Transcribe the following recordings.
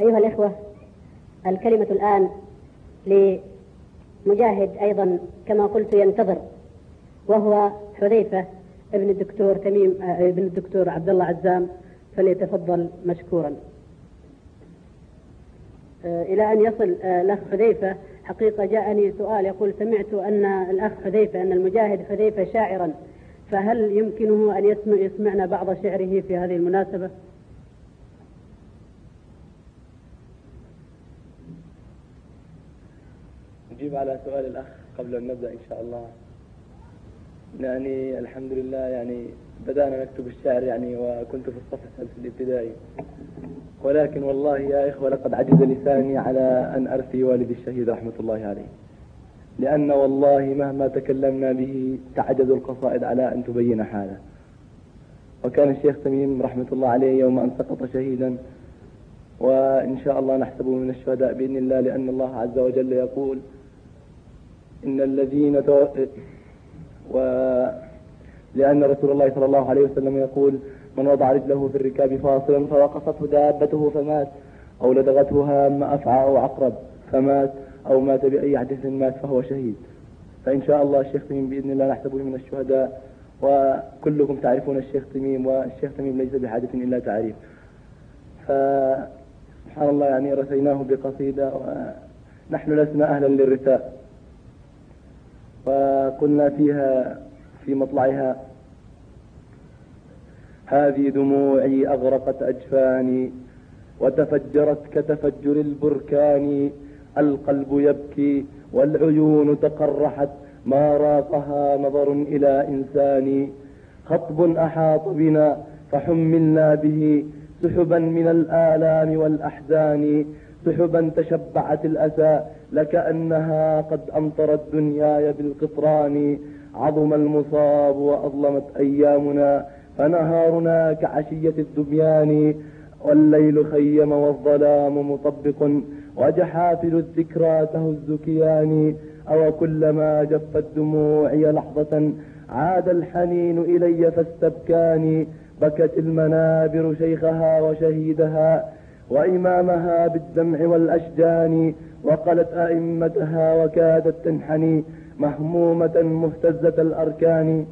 أيها الإخوة الكلمة الآن لمجاهد أيضا كما قلت ينتظر وهو حذيفة ابن الدكتور تميم ابن الدكتور عبد الله عزام فليتفضل مشكورا إلى أن يصل الأخ حذيفة حقيقة جاءني سؤال يقول سمعت أن الأخ حذيفة أن المجاهد حذيفة شاعرا فهل يمكنه أن يسمع يسمعنا بعض شعره في هذه المناسبة؟ نجيب على سؤال الأخ قبل أن نبدأ إن شاء الله. يعني الحمد لله يعني بدأنا نكتب الشعر يعني وكنت في الصف الثالث الابتدائي. ولكن والله يا إخوة لقد عجز لساني على أن أرثي والدي الشهيد رحمة الله عليه. لأن والله مهما تكلمنا به تعجز القصائد على أن تبين حاله. وكان الشيخ تميم رحمة الله عليه يوم أن سقط شهيدا وإن شاء الله نحسبه من الشهداء بإذن الله لأن الله عز وجل يقول إن الذين. و لأن رسول الله صلى الله عليه وسلم يقول من وضع رجله في الركاب فاصلا فوقصته دابته فمات أو لدغته هام أفعى أو عقرب فمات أو مات بأي حدث مات فهو شهيد فإن شاء الله الشيخ تميم بإذن الله نحسبه من الشهداء وكلكم تعرفون الشيخ تميم والشيخ تميم ليس بحاجة إلا تعريف فسبحان الله يعني رثيناه بقصيدة ونحن لسنا أهلا للرثاء وقلنا فيها في مطلعها. هذه دموعي أغرقت أجفاني وتفجرت كتفجر البركان. القلب يبكي والعيون تقرحت ما راقها نظر إلى إنسان. خطب أحاط بنا فحملنا به سحبا من الآلام والأحزان. سحبا تشبعت الأسى لكأنها قد أمطرت دنياي بالقطران. عظم المصاب وأظلمت أيامنا فنهارنا كعشية الدبيان والليل خيم والظلام مطبق وجحافل الذكرى تهز كياني أو كلما جفت دموعي لحظة عاد الحنين إلي فاستبكاني. بكت المنابر شيخها وشهيدها. وإمامها بالدمع والأشجان وقلت أئمتها وكادت تنحني مهمومة مهتزة الأركان.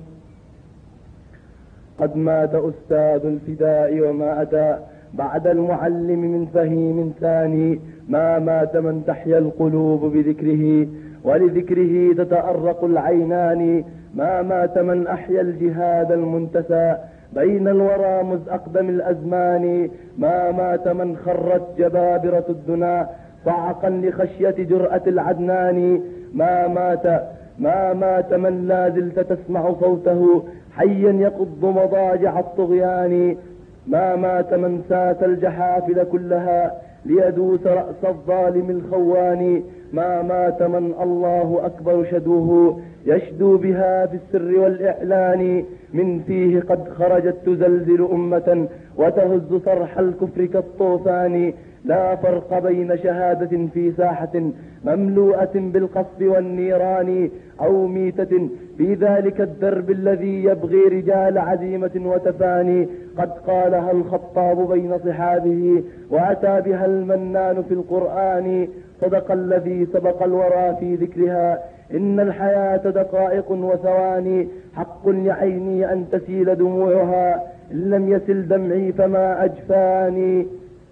قد مات أستاذ الفداء وما أتى بعد المعلم من فهيم ثاني ما مات من تحيا القلوب بذكره ولذكره تتأرق العينان ما مات من أحيا الجهاد المنتسى بين الورى مذ أقدم الأزمان ما مات من خرت جبابرة الدنا صعقا لخشية جرأة العدنان. ما مات ما مات من لا زلت تسمع صوته حيا يقض مضاجع الطغيان. ما مات من سات الجحافل كلها ليدوس رأس الظالم الخوان. ما مات من الله أكبر شدوه يشدو بها في السر والإعلان من فيه قد خرجت تزلزل أمة وتهز صرح الكفر كالطوفان لا فرق بين شهادة في ساحة مملوءة بالقصف والنيران أو ميتة في ذلك الدرب الذي يبغي رجال عزيمة وتفاني قد قالها الخطاب بين صحابه وأتى بها المنان في القرآن. صدق الذي سبق الورى في ذكرها. إن الحياة دقائق وثواني حق لعيني أن تسيل دموعها. إن لم يسل دمعي فما أجفاني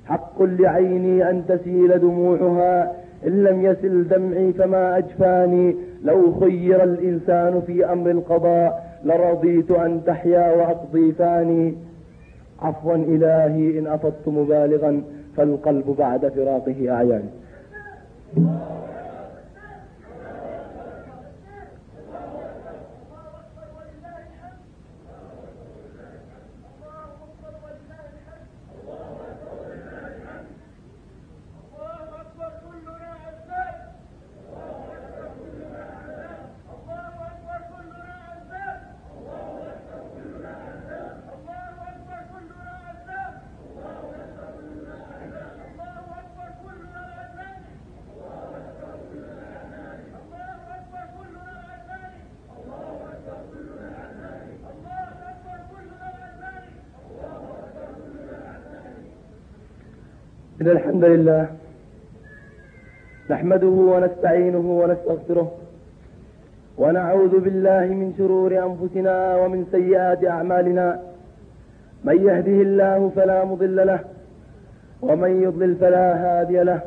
حق لعيني أن تسيل دموعها. إن لم يسل دمعي فما أجفاني لو خير الإنسان في أمر القضاء لرضيت أن تحيا وأقضي فاني عفوا إلهي إن أفضت مبالغا فالقلب بعد فراقه أعيان. الحمد لله. نحمده ونستعينه ونستغفره. ونعوذ بالله من شرور أنفسنا ومن سيئات أعمالنا. من يهده الله فلا مضل له ومن يضلل فلا هادي له.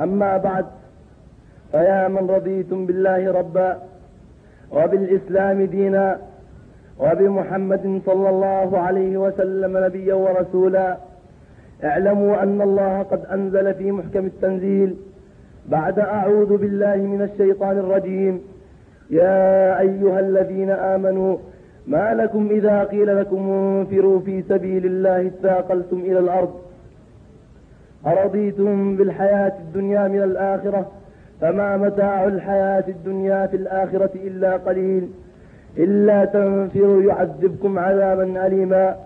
أما بعد فيا من رضيتم بالله ربا وبالإسلام دينا وبمحمد صلى الله عليه وسلم نبيا ورسولا. اعلموا أن الله قد أنزل في محكم التنزيل بعد أعوذ بالله من الشيطان الرجيم. يا أيها الذين آمنوا ما لكم إذا قيل لكم انفروا في سبيل الله اثاقلتم إلى الأرض؟ أرضيتم بالحياة الدنيا من الآخرة؟ فما متاع الحياة الدنيا في الآخرة إلا قليل. إلا تنفروا يعذبكم عذابا أليما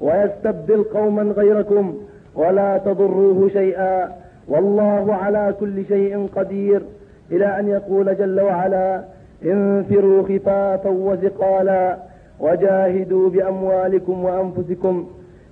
ويستبدل قوما غيركم. ولا تضروه شيئا. والله على كل شيء قدير. إلى أن يقول جل وعلا انفروا خفافا وثقالا وجاهدوا بأموالكم وأنفسكم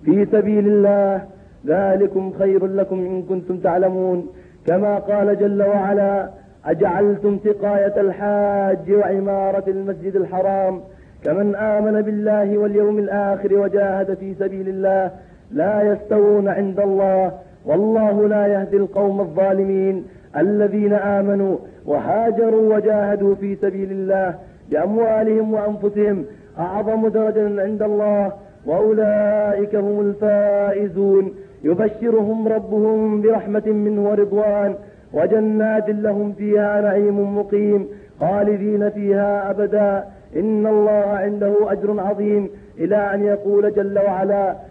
في سبيل الله. ذلكم خير لكم إن كنتم تعلمون. كما قال جل وعلا أجعلتم سقاية الحاج وعمارة المسجد الحرام. كمن آمن بالله واليوم الآخر وجاهد في سبيل الله لا يستوون عند الله والله لا يهدي القوم الظالمين الذين آمنوا وهاجروا وجاهدوا في سبيل الله بأموالهم وأنفسهم أعظم درجة عند الله وأولئك هم الفائزون يبشرهم ربهم برحمة منه ورضوان وجنات لهم فيها نعيم مقيم خالدين فيها أبدا إن الله عنده أجر عظيم إلى أن يقول جل وعلا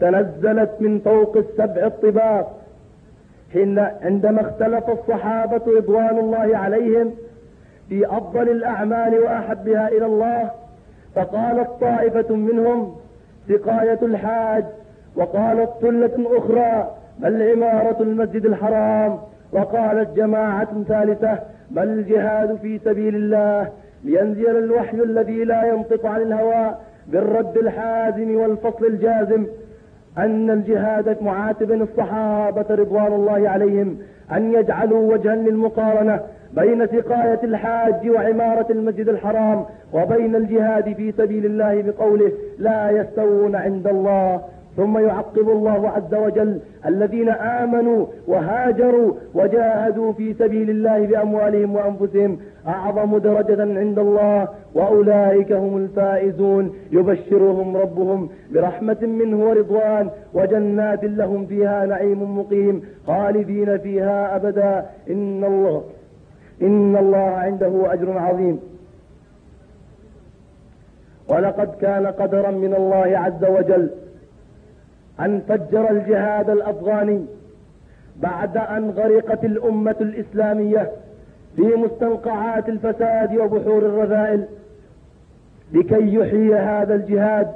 تنزلت من فوق السبع الطباق. حين عندما اختلف الصحابة رضوان الله عليهم في أفضل الأعمال وأحبها إلى الله فقالت طائفة منهم سقاية الحاج وقالت ثلة أخرى بل عمارة المسجد الحرام. وقالت جماعة ثالثة بل الجهاد في سبيل الله لينزل الوحي الذي لا ينطق عن الهوى بالرد الحازم والفصل الجازم. أن الجهاد معاتبا الصحابة رضوان الله عليهم أن يجعلوا وجها للمقارنة بين سقاية الحاج وعمارة المسجد الحرام وبين الجهاد في سبيل الله بقوله لا يستوون عند الله. ثم يعقب الله عز وجل الذين آمنوا وهاجروا وجاهدوا في سبيل الله بأموالهم وأنفسهم أعظم درجة عند الله وأولئك هم الفائزون. يبشرهم ربهم برحمة منه ورضوان وجنات لهم فيها نعيم مقيم خالدين فيها أبدا. إن الله إن الله عنده أجر عظيم. ولقد كان قدرا من الله عز وجل أن فجر الجهاد الأفغاني بعد أن غرقت الأمة الإسلامية. في مستنقعات الفساد وبحور الرذائل لكي يحيي هذا الجهاد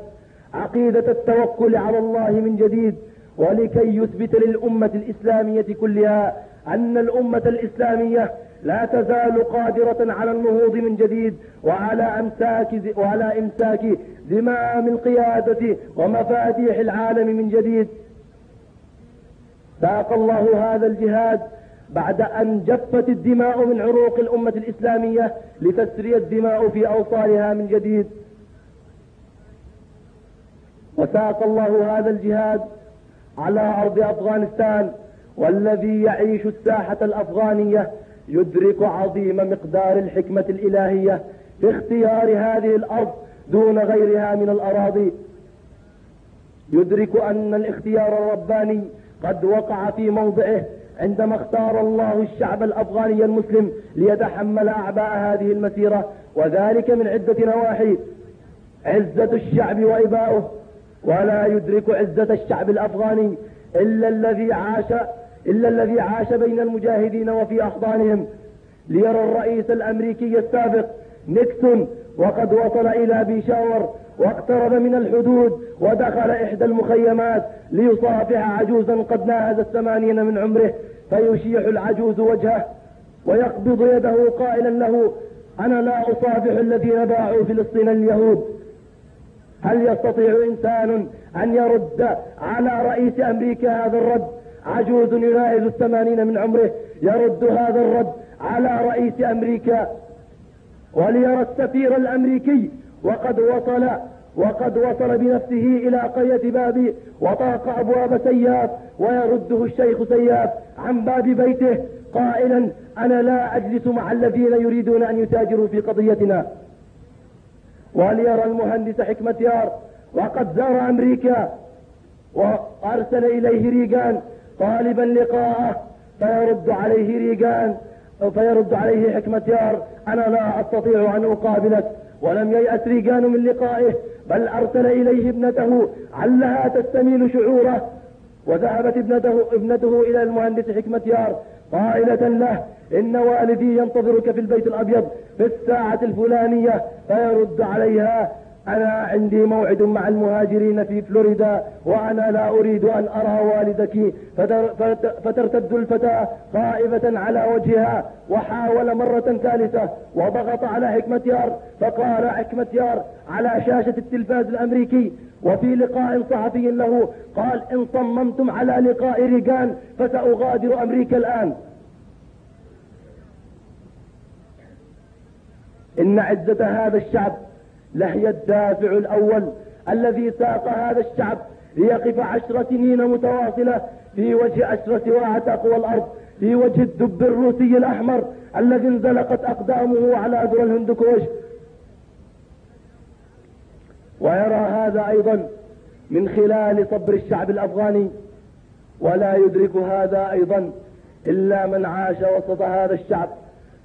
عقيدة التوكل على الله من جديد ولكي يثبت للأمة الإسلامية كلها أن الأمة الإسلامية لا تزال قادرة على النهوض من جديد وعلى أمساك وعلى إمساك زمام القيادة ومفاتيح العالم من جديد. ساق الله هذا الجهاد بعد أن جفت الدماء من عروق الأمة الإسلامية لتسري الدماء في أوصالها من جديد. وساق الله هذا الجهاد على أرض أفغانستان والذي يعيش الساحة الأفغانية يدرك عظيم مقدار الحكمة الإلهية في اختيار هذه الأرض دون غيرها من الأراضي. يدرك أن الاختيار الرباني قد وقع في موضعه عندما اختار الله الشعب الأفغاني المسلم ليتحمل أعباء هذه المسيرة وذلك من عدة نواحي عزة الشعب وإباؤه ولا يدرك عزة الشعب الأفغاني إلا الذي عاش إلا الذي عاش بين المجاهدين وفي أحضانهم. ليرى الرئيس الأمريكي السابق نيكسون وقد وصل إلى بيشاور واقترب من الحدود ودخل إحدى المخيمات ليصافح عجوزا قد ناهز الثمانين من عمره فيشيح العجوز وجهه ويقبض يده قائلا له أنا لا أصافح الذين باعوا فلسطين اليهود. هل يستطيع إنسان أن يرد على رئيس أمريكا هذا الرد؟ عجوز يناهز الثمانين من عمره يرد هذا الرد على رئيس أمريكا. وليرى السفير الأمريكي وقد وصل وقد وصل بنفسه إلى قرية بابي وطاق أبواب سياف ويرده الشيخ سياف عن باب بيته قائلا أنا لا أجلس مع الذين يريدون أن يتاجروا في قضيتنا. وليرى المهندس حكمة يار وقد زار أمريكا. وأرسل إليه ريغان طالبا لقاءه. فيرد عليه ريغان فيرد عليه حكمة يار. أنا لا أستطيع أن أقابلك. ولم ييأس ريغان من لقائه بل أرسل إليه ابنته علها تستميل شعوره. وذهبت ابنته, ابنته إلى المهندس حكمة يار قائلة له إن والدي ينتظرك في البيت الأبيض في الساعة الفلانية فيرد عليها أنا عندي موعد مع المهاجرين في فلوريدا وأنا لا أريد أن أرى والدك. فترتد الفتاة خائفة على وجهها وحاول مرة ثالثة وضغط على حكمة يار فقال حكمة يار على شاشة التلفاز الأمريكي وفي لقاء صحفي له قال إن صممتم على لقاء ريغان فسأغادر أمريكا الآن. إن عزة هذا الشعب لهي الدافع الأول الذي ساق هذا الشعب ليقف عشر سنين متواصلة في وجه أشرس واعة قوى الأرض في وجه الدب الروسي الأحمر الذي انزلقت أقدامه على أذر الهندكوش ويرى هذا أيضا من خلال صبر الشعب الأفغاني ولا يدرك هذا أيضا إلا من عاش وسط هذا الشعب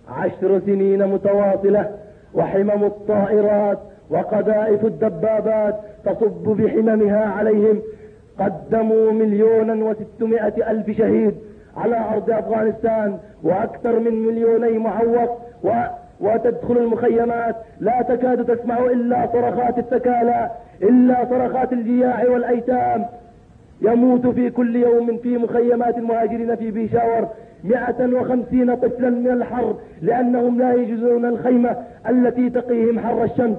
عشر سنين متواصلة وحمم الطائرات وقذائف الدبابات تصب بحممها عليهم. قدموا مليونا وستمائة ألف شهيد على أرض أفغانستان وأكثر من مليوني معوق و وتدخل المخيمات. لا تكاد تسمع إلا صرخات الثكالى إلا صرخات الجياع والأيتام. يموت في كل يوم في مخيمات المهاجرين في بيشاور مئة وخمسين طفلا من الحر لأنهم لا يجدون الخيمة التي تقيهم حر الشمس.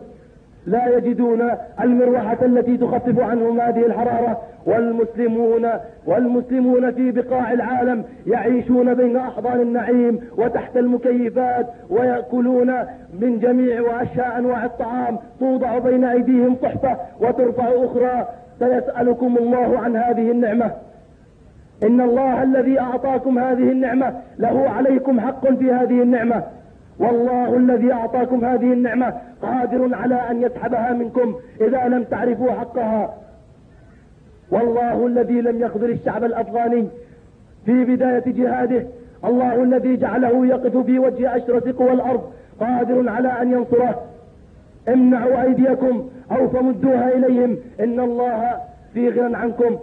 لا يجدون المروحة التي تخفف عنهم هذه الحرارة والمسلمون والمسلمون في بقاع العالم يعيشون بين أحضان النعيم وتحت المكيفات ويأكلون من جميع وأشياء أنواع الطعام توضع بين أيديهم صحفة وترفع أخرى. سيسألكم الله عن هذه النعمة. إن الله الذي أعطاكم هذه النعمة له عليكم حق في هذه النعمة. والله الذي أعطاكم هذه النعمة قادر على أن يسحبها منكم إذا لم تعرفوا حقها. والله الذي لم يخذل الشعب الأفغاني في بداية جهاده. الله الذي جعله يقف في وجه أشرس قوى الأرض قادر على أن ينصره. امنعوا أيديكم أو فمدوها إليهم. إن الله في غنى عنكم.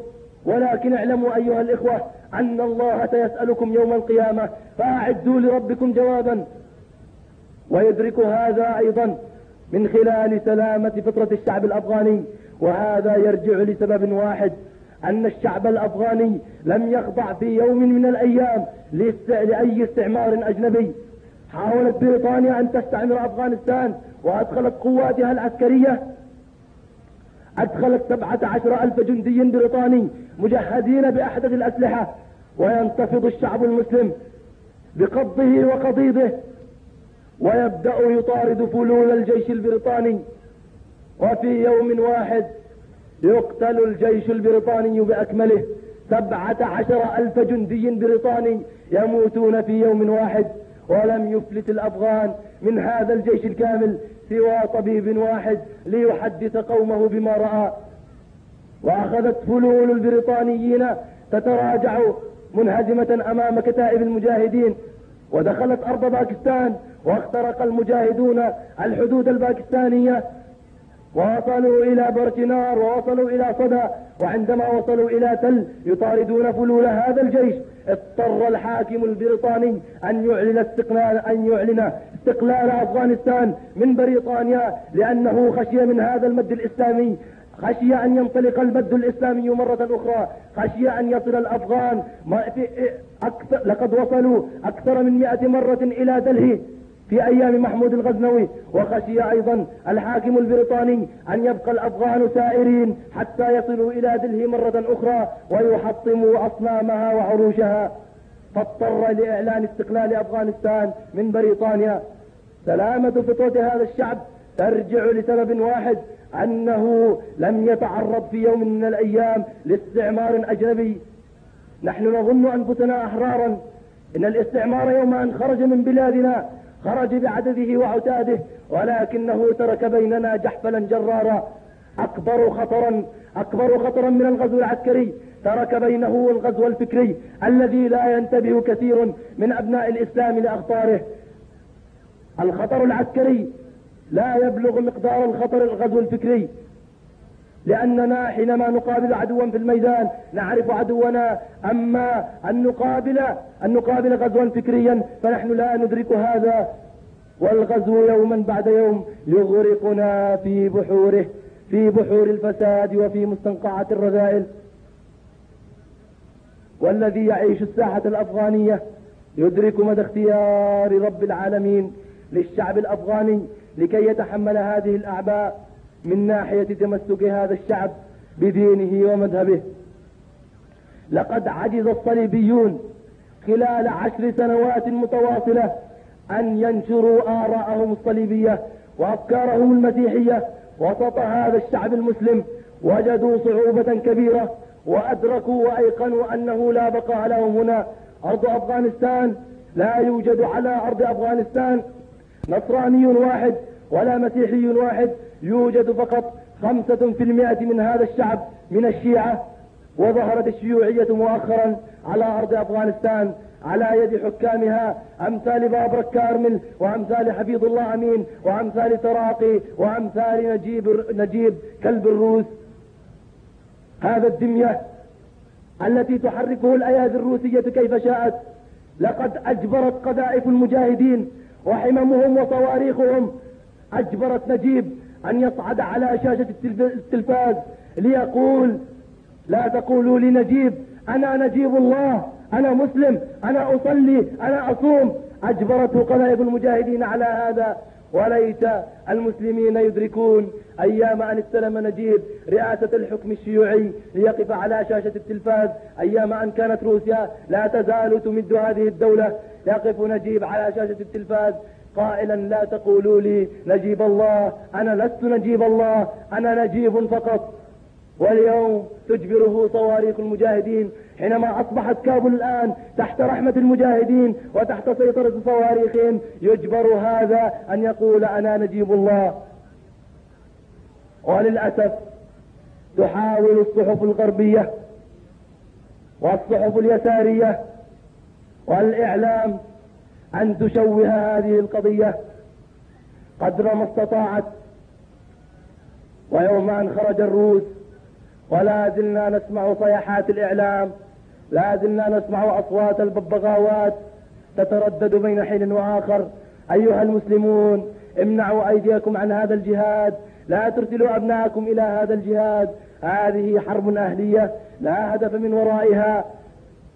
ولكن اعلموا أيها الإخوة أن الله سيسألكم يوم القيامة. فأعدوا لربكم جوابا. ويدرك هذا أيضا من خلال سلامة فطرة الشعب الأفغاني وهذا يرجع لسبب واحد أن الشعب الأفغاني لم يخضع في يوم من الأيام لأي استعمار أجنبي. حاولت بريطانيا أن تستعمر أفغانستان وأدخلت قواتها العسكرية. أدخلت سبعة عشر ألف جندي بريطاني مجهزين بأحدث الأسلحة وينتفض الشعب المسلم بقبضه وقضيضه ويبدأ يطارد فلول الجيش البريطاني. وفي يوم واحد يقتل الجيش البريطاني بأكمله سبعة عشر ألف جندي بريطاني يموتون في يوم واحد ولم يفلت الأفغان من هذا الجيش الكامل سوى طبيب واحد ليحدث قومه بما رأى. وأخذت فلول البريطانيين تتراجع منهزمة أمام كتائب المجاهدين ودخلت أرض باكستان واخترق المجاهدون الحدود الباكستانية. ووصلوا إلى بركنار ووصلوا إلى صدى وعندما وصلوا إلى تل يطاردون فلول هذا الجيش. اضطر الحاكم البريطاني أن يعلن استقلال أن يعلن استقلال أفغانستان من بريطانيا لأنه خشي من هذا المد الإسلامي. خشي أن ينطلق المد الإسلامي مرة أخرى. خشي أن يصل الأفغان. أكثر لقد وصلوا أكثر من مئة مرة إلى دلهي في أيام محمود الغزنوي وخشي أيضا الحاكم البريطاني أن يبقى الأفغان سائرين حتى يصلوا إلى دلهي مرة أخرى ويحطموا أصنامها وعروشها. فاضطر لإعلان استقلال أفغانستان من بريطانيا. سلامة فطرة هذا الشعب ترجع لسبب واحد أنه لم يتعرض في يوم من الأيام لاستعمار أجنبي. نحن نظن أنفسنا أحرارا إن الاستعمار يوم أن خرج من بلادنا. خرج بعدده وعتاده ولكنه ترك بيننا جحفلا جرارا. أكبر خطرا أكبر خطرا من الغزو العسكري ترك بينه الغزو الفكري الذي لا ينتبه كثير من أبناء الإسلام لأخطاره. الخطر العسكري لا يبلغ مقدار الخطر الغزو الفكري. لأننا حينما نقابل عدوا في الميدان نعرف عدونا أما أن نقابل أن نقابل غزوا فكريا فنحن لا ندرك هذا. والغزو يوما بعد يوم يغرقنا في بحوره في بحور الفساد وفي مستنقعات الرذائل. والذي يعيش الساحة الأفغانية يدرك مدى اختيار رب العالمين للشعب الأفغاني لكي يتحمل هذه الأعباء. من ناحية تمسك هذا الشعب بدينه ومذهبه. لقد عجز الصليبيون خلال عشر سنوات متواصلة أن ينشروا آراءهم الصليبية وأفكارهم المسيحية وسط هذا الشعب المسلم وجدوا صعوبة كبيرة وأدركوا وأيقنوا أنه لا بقاء لهم هنا. أرض أفغانستان لا يوجد على أرض أفغانستان. نصراني واحد ولا مسيحي واحد يوجد فقط خمسة في المئة من هذا الشعب من الشيعة وظهرت الشيوعية مؤخرا على أرض أفغانستان على يد حكامها أمثال بابرك كارمل وأمثال حفيظ الله أمين وأمثال تراقي وأمثال نجيب, نجيب كلب الروس. هذا الدمية التي تحركه الأيادي الروسية كيف شاءت لقد أجبرت قذائف المجاهدين وحممهم وصواريخهم. أجبرت نجيب أن يصعد على شاشة التلفاز ليقول لا تقولوا لنجيب أنا نجيب الله. أنا مسلم. أنا أصلي. أنا أصوم. أجبرته قنائب المجاهدين على هذا. وليت المسلمين يدركون أيام أن استلم نجيب رئاسة الحكم الشيوعي ليقف على شاشة التلفاز. أيام أن كانت روسيا لا تزال تمد هذه الدولة. يقف نجيب على شاشة التلفاز. قائلا لا تقولوا لي نجيب الله أنا لست نجيب الله أنا نجيب فقط. واليوم تجبره صواريخ المجاهدين حينما أصبحت كابل الآن تحت رحمة المجاهدين وتحت سيطرة صواريخهم يجبر هذا أن يقول أنا نجيب الله. وللأسف تحاول الصحف الغربية والصحف اليسارية والإعلام أن تشوه هذه القضية قدر ما استطاعت. ويوم أن خرج الروس ولا زلنا نسمع صيحات الإعلام لا زلنا نسمع أصوات الببغاوات تتردد بين حين وآخر. أيها المسلمون امنعوا أيديكم عن هذا الجهاد لا ترسلوا أبناءكم إلى هذا الجهاد. هذه حرب أهلية لا هدف من ورائها.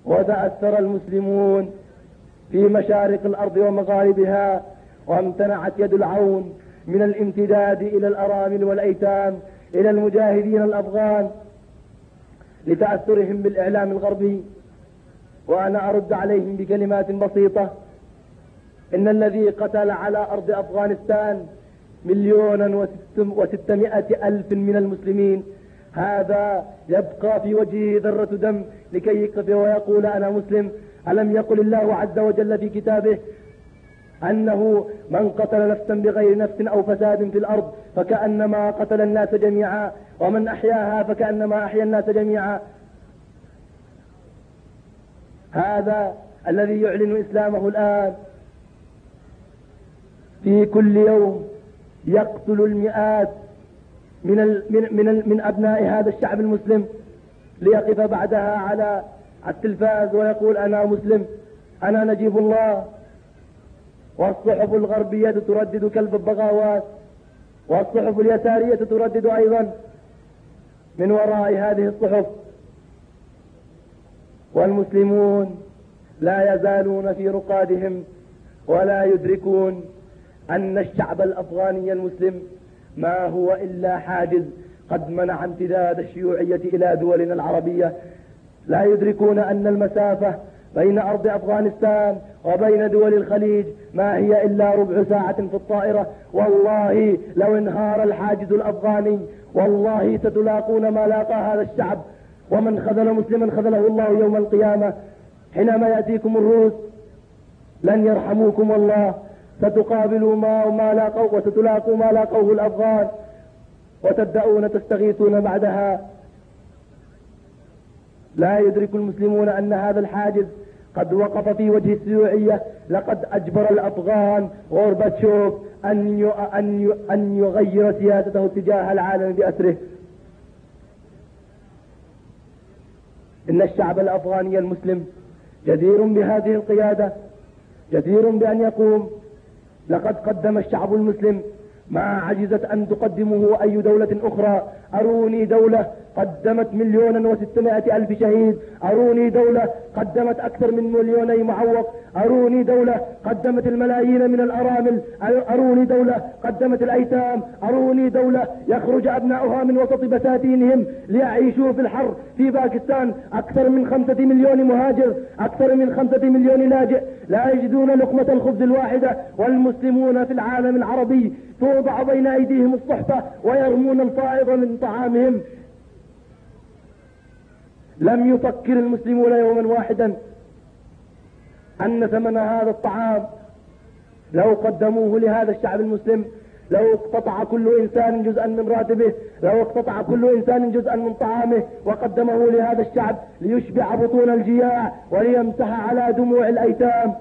وتأثر المسلمون. في مشارق الأرض ومغاربها وامتنعت يد العون من الامتداد إلى الأرامل والأيتام إلى المجاهدين الأفغان لتأثرهم بالإعلام الغربي. وأنا أرد عليهم بكلمات بسيطة. إن الذي قتل على أرض أفغانستان مليونا وستمائة ألف من المسلمين. هذا يبقى في وجهه ذرة دم لكي يقف ويقول أنا مسلم. ألم يقل الله عز وجل في كتابه أنه من قتل نفسا بغير نفس أو فساد في الأرض فكأنما قتل الناس جميعا ومن أحياها فكأنما أحيا الناس جميعا. هذا الذي يعلن إسلامه الآن. في كل يوم يقتل المئات من من من, من أبناء هذا الشعب المسلم ليقف بعدها على التلفاز ويقول أنا مسلم أنا نجيب الله. والصحف الغربية تردد كلب البغاوات والصحف اليسارية تردد أيضا. من وراء هذه الصحف والمسلمون لا يزالون في رقادهم ولا يدركون أن الشعب الأفغاني المسلم ما هو إلا حاجز قد منع امتداد الشيوعية إلى دولنا العربية. لا يدركون أن المسافة بين أرض أفغانستان وبين دول الخليج ما هي إلا ربع ساعة في الطائرة. والله لو انهار الحاجز الأفغاني والله ستلاقون ما لاقى هذا الشعب. ومن خذل مسلما خذله الله يوم القيامة. حينما يأتيكم الروس لن يرحموكم الله. ستقابلوا ما ما لاقوا وستلاقوا ما لاقوه الأفغان. وتبدأون تستغيثون بعدها. لا يدرك المسلمون أن هذا الحاجز قد وقف في وجه الشيوعية لقد أجبر الأفغان غورباتشوف أن أن أن يغير سياسته تجاه العالم بأسره. إن الشعب الأفغاني المسلم جدير بهذه القيادة جدير بأن يقوم. لقد قدم الشعب المسلم ما عجزت أن تقدمه أي دولة أخرى. أروني دولة قدمت مليونا وستمائة ألف شهيد. أروني دولة قدمت أكثر من مليوني معوق. أروني دولة قدمت الملايين من الأرامل. أروني دولة قدمت الأيتام. أروني دولة يخرج أبناؤها من وسط بساتينهم ليعيشوا في الحر. في باكستان أكثر من خمسة مليون مهاجر أكثر من خمسة مليون لاجئ. لا يجدون لقمة الخبز الواحدة والمسلمون في العالم العربي توضع بين أيديهم الصحفة ويرمون الفائض من طعامهم. لم يفكر المسلمون يوما واحدا أن ثمن هذا الطعام لو قدموه لهذا الشعب المسلم لو اقتطع كل إنسان جزءا من راتبه لو اقتطع كل إنسان جزءا من طعامه وقدمه لهذا الشعب ليشبع بطون الجياع وليمسح على دموع الأيتام.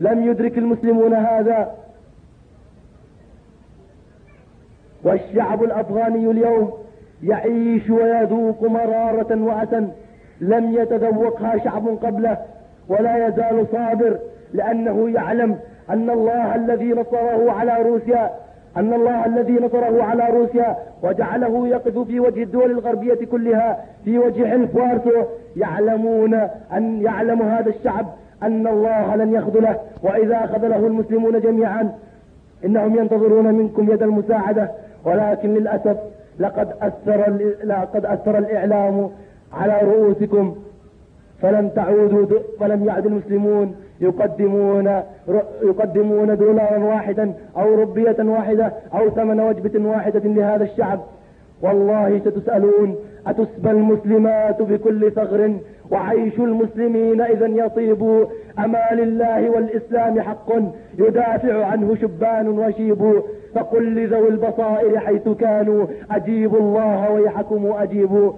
لم يدرك المسلمون هذا. والشعب الأفغاني اليوم يعيش ويذوق مرارة وأسا لم يتذوقها شعب قبله ولا يزال صابر لأنه يعلم أن الله الذي نصره على روسيا أن الله الذي نصره على روسيا وجعله يقف في وجه الدول الغربية كلها في وجه حلف يعلمون أن يعلم هذا الشعب أن الله لن يخذله وإذا خذله المسلمون جميعا إنهم ينتظرون منكم يد المساعدة ولكن للأسف لقد أثر, لقد أثر الإعلام على رؤوسكم. فلم تعودوا فلم يعد المسلمون يقدمون يقدمون دولارا واحدا أو ربية واحدة أو ثمن وجبة واحدة لهذا الشعب. والله ستسألون أتسبى المسلمات بكل ثغر وعيش المسلمين إذا يطيب؟ أما لله والإسلام حق؟ يدافع عنه شبان وشيب. فقل لذوي البصائر حيث كانوا أجيبوا الله ويحكم أجيبوا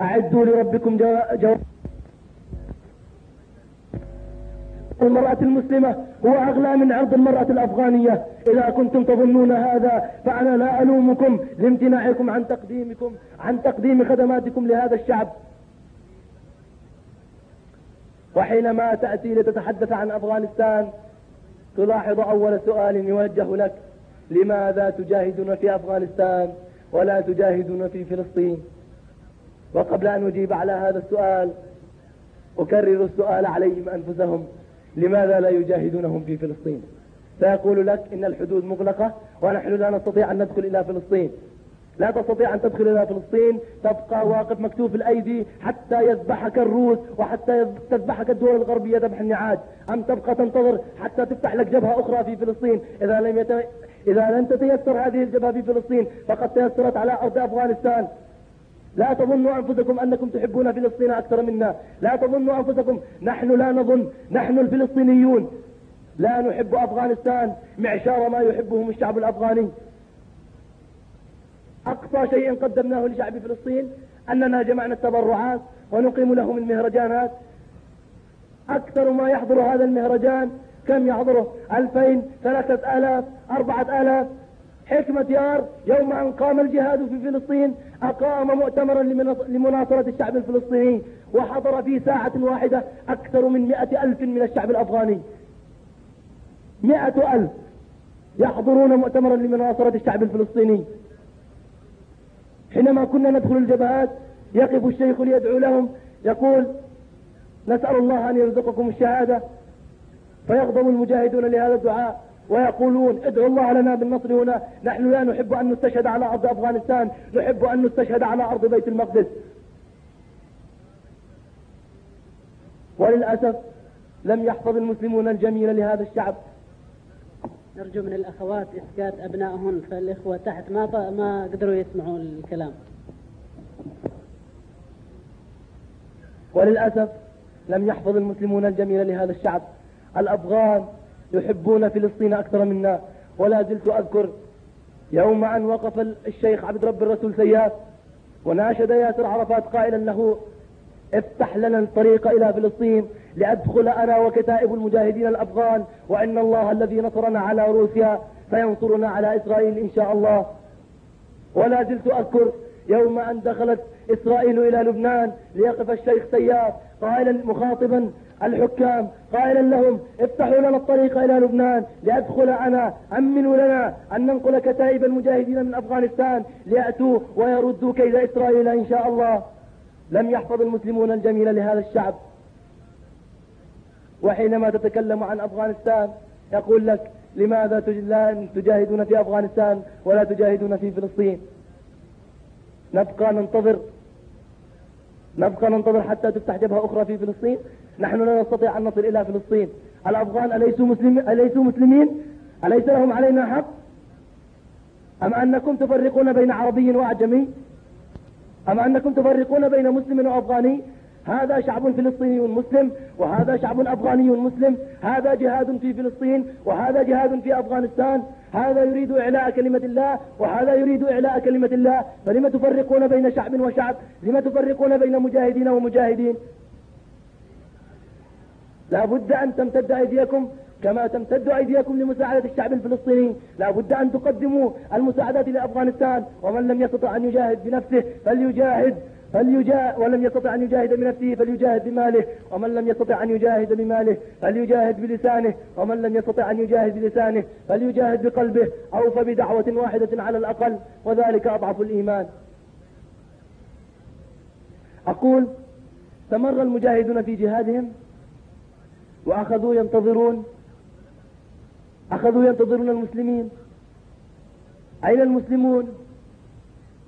أعدوا لربكم جواب المرأة المسلمة هو أغلى من عرض المرأة الأفغانية. إذا كنتم تظنون هذا فأنا لا ألومكم لامتناعكم عن تقديمكم عن تقديم خدماتكم لهذا الشعب. وحينما تأتي لتتحدث عن أفغانستان تلاحظ أول سؤال يوجه لك. لماذا تجاهدون في أفغانستان ولا تجاهدون في فلسطين؟ وقبل أن أجيب على هذا السؤال أكرر السؤال عليهم أنفسهم لماذا لا يجاهدونهم في فلسطين؟ سيقول لك إن الحدود مغلقة ونحن لا نستطيع أن ندخل إلى فلسطين. لا تستطيع أن تدخل إلى فلسطين تبقى واقف مكتوف الأيدي حتى يذبحك الروس وحتى تذبحك الدول الغربية ذبح النعاج. أم تبقى تنتظر حتى تفتح لك جبهة أخرى في فلسطين؟ إذا لم يت... إذا لم تتيسر هذه الجبهة في فلسطين فقد تيسرت على أرض أفغانستان. لا تظنوا أنفسكم أنكم تحبون فلسطين أكثر منا. لا تظنوا أنفسكم نحن لا نظن. نحن الفلسطينيون. لا نحب أفغانستان. معشار ما يحبهم الشعب الأفغاني. أقصى شيء قدمناه لشعب فلسطين أننا جمعنا التبرعات ونقيم لهم المهرجانات. أكثر ما يحضر هذا المهرجان كم يحضره ألفين ثلاثة آلاف أربعة آلاف. حكمة يار يوم أن قام الجهاد في فلسطين أقام مؤتمرا لمناصرة الشعب الفلسطيني وحضر في ساعة واحدة أكثر من مئة ألف من الشعب الأفغاني. مئة ألف يحضرون مؤتمرا لمناصرة الشعب الفلسطيني. حينما كنا ندخل الجبهات يقف الشيخ ليدعو لهم يقول نسأل الله أن يرزقكم الشهادة فيغضب المجاهدون لهذا الدعاء ويقولون ادعوا الله لنا بالنصر هنا. نحن لا نحب أن نستشهد على أرض أفغانستان نحب أن نستشهد على أرض بيت المقدس. وللأسف لم يحفظ المسلمون الجميل لهذا الشعب. نرجو من الأخوات إسكات أبنائهن فالإخوة تحت ما ما قدروا يسمعوا الكلام. وللأسف لم يحفظ المسلمون الجميل لهذا الشعب. الأفغان يحبون فلسطين أكثر منا ولا زلت أذكر يوم أن وقف الشيخ عبد رب الرسول سياف وناشد ياسر عرفات قائلا له افتح لنا الطريق إلى فلسطين لأدخل أنا وكتائب المجاهدين الأفغان وإن الله الذي نصرنا على روسيا سينصرنا على إسرائيل إن شاء الله. ولا زلت أذكر يوم أن دخلت إسرائيل إلى لبنان ليقف الشيخ سياف قائلا مخاطبا الحكام قائلا لهم افتحوا لنا الطريق إلى لبنان لأدخل أنا أمنوا لنا أن ننقل كتائب المجاهدين من أفغانستان ليأتوا ويردوا كيد إسرائيل إن شاء الله. لم يحفظ المسلمون الجميل لهذا الشعب. وحينما تتكلم عن أفغانستان يقول لك لماذا تجاهدون في أفغانستان ولا تجاهدون في فلسطين? نبقى ننتظر. نبقى ننتظر حتى تفتح جبهة أخرى في فلسطين. نحن لا نستطيع أن نصل إلى فلسطين. الأفغان أليسوا, مسلم أليسوا مسلمين؟ أليس لهم علينا حق؟ أم أنكم تفرقون بين عربي وأعجمي أم أنكم تفرقون بين مسلم وأفغاني؟ هذا شعب فلسطيني مسلم وهذا شعب أفغاني مسلم. هذا جهاد في فلسطين وهذا جهاد في أفغانستان. هذا يريد إعلاء كلمة الله وهذا يريد إعلاء كلمة الله. فلما تفرقون بين شعب وشعب؟ لما تفرقون بين مجاهدين ومجاهدين؟ لا بد أن تمتد أيديكم كما تمتد أيديكم لمساعدة الشعب الفلسطيني. لا بد أن تقدموا المساعدات لأفغانستان. ومن لم يستطع أن يجاهد بنفسه فليجاهد. فليجاهد ولم يستطع أن يجاهد بنفسه فليجاهد بماله. ومن لم يستطع أن يجاهد بماله فليجاهد بلسانه. ومن لم يستطع أن يجاهد بلسانه فليجاهد بقلبه. أو فبدعوة واحدة على الأقل وذلك أضعف الإيمان. أقول استمر المجاهدون في جهادهم وأخذوا ينتظرون. أخذوا ينتظرون المسلمين. أين المسلمون؟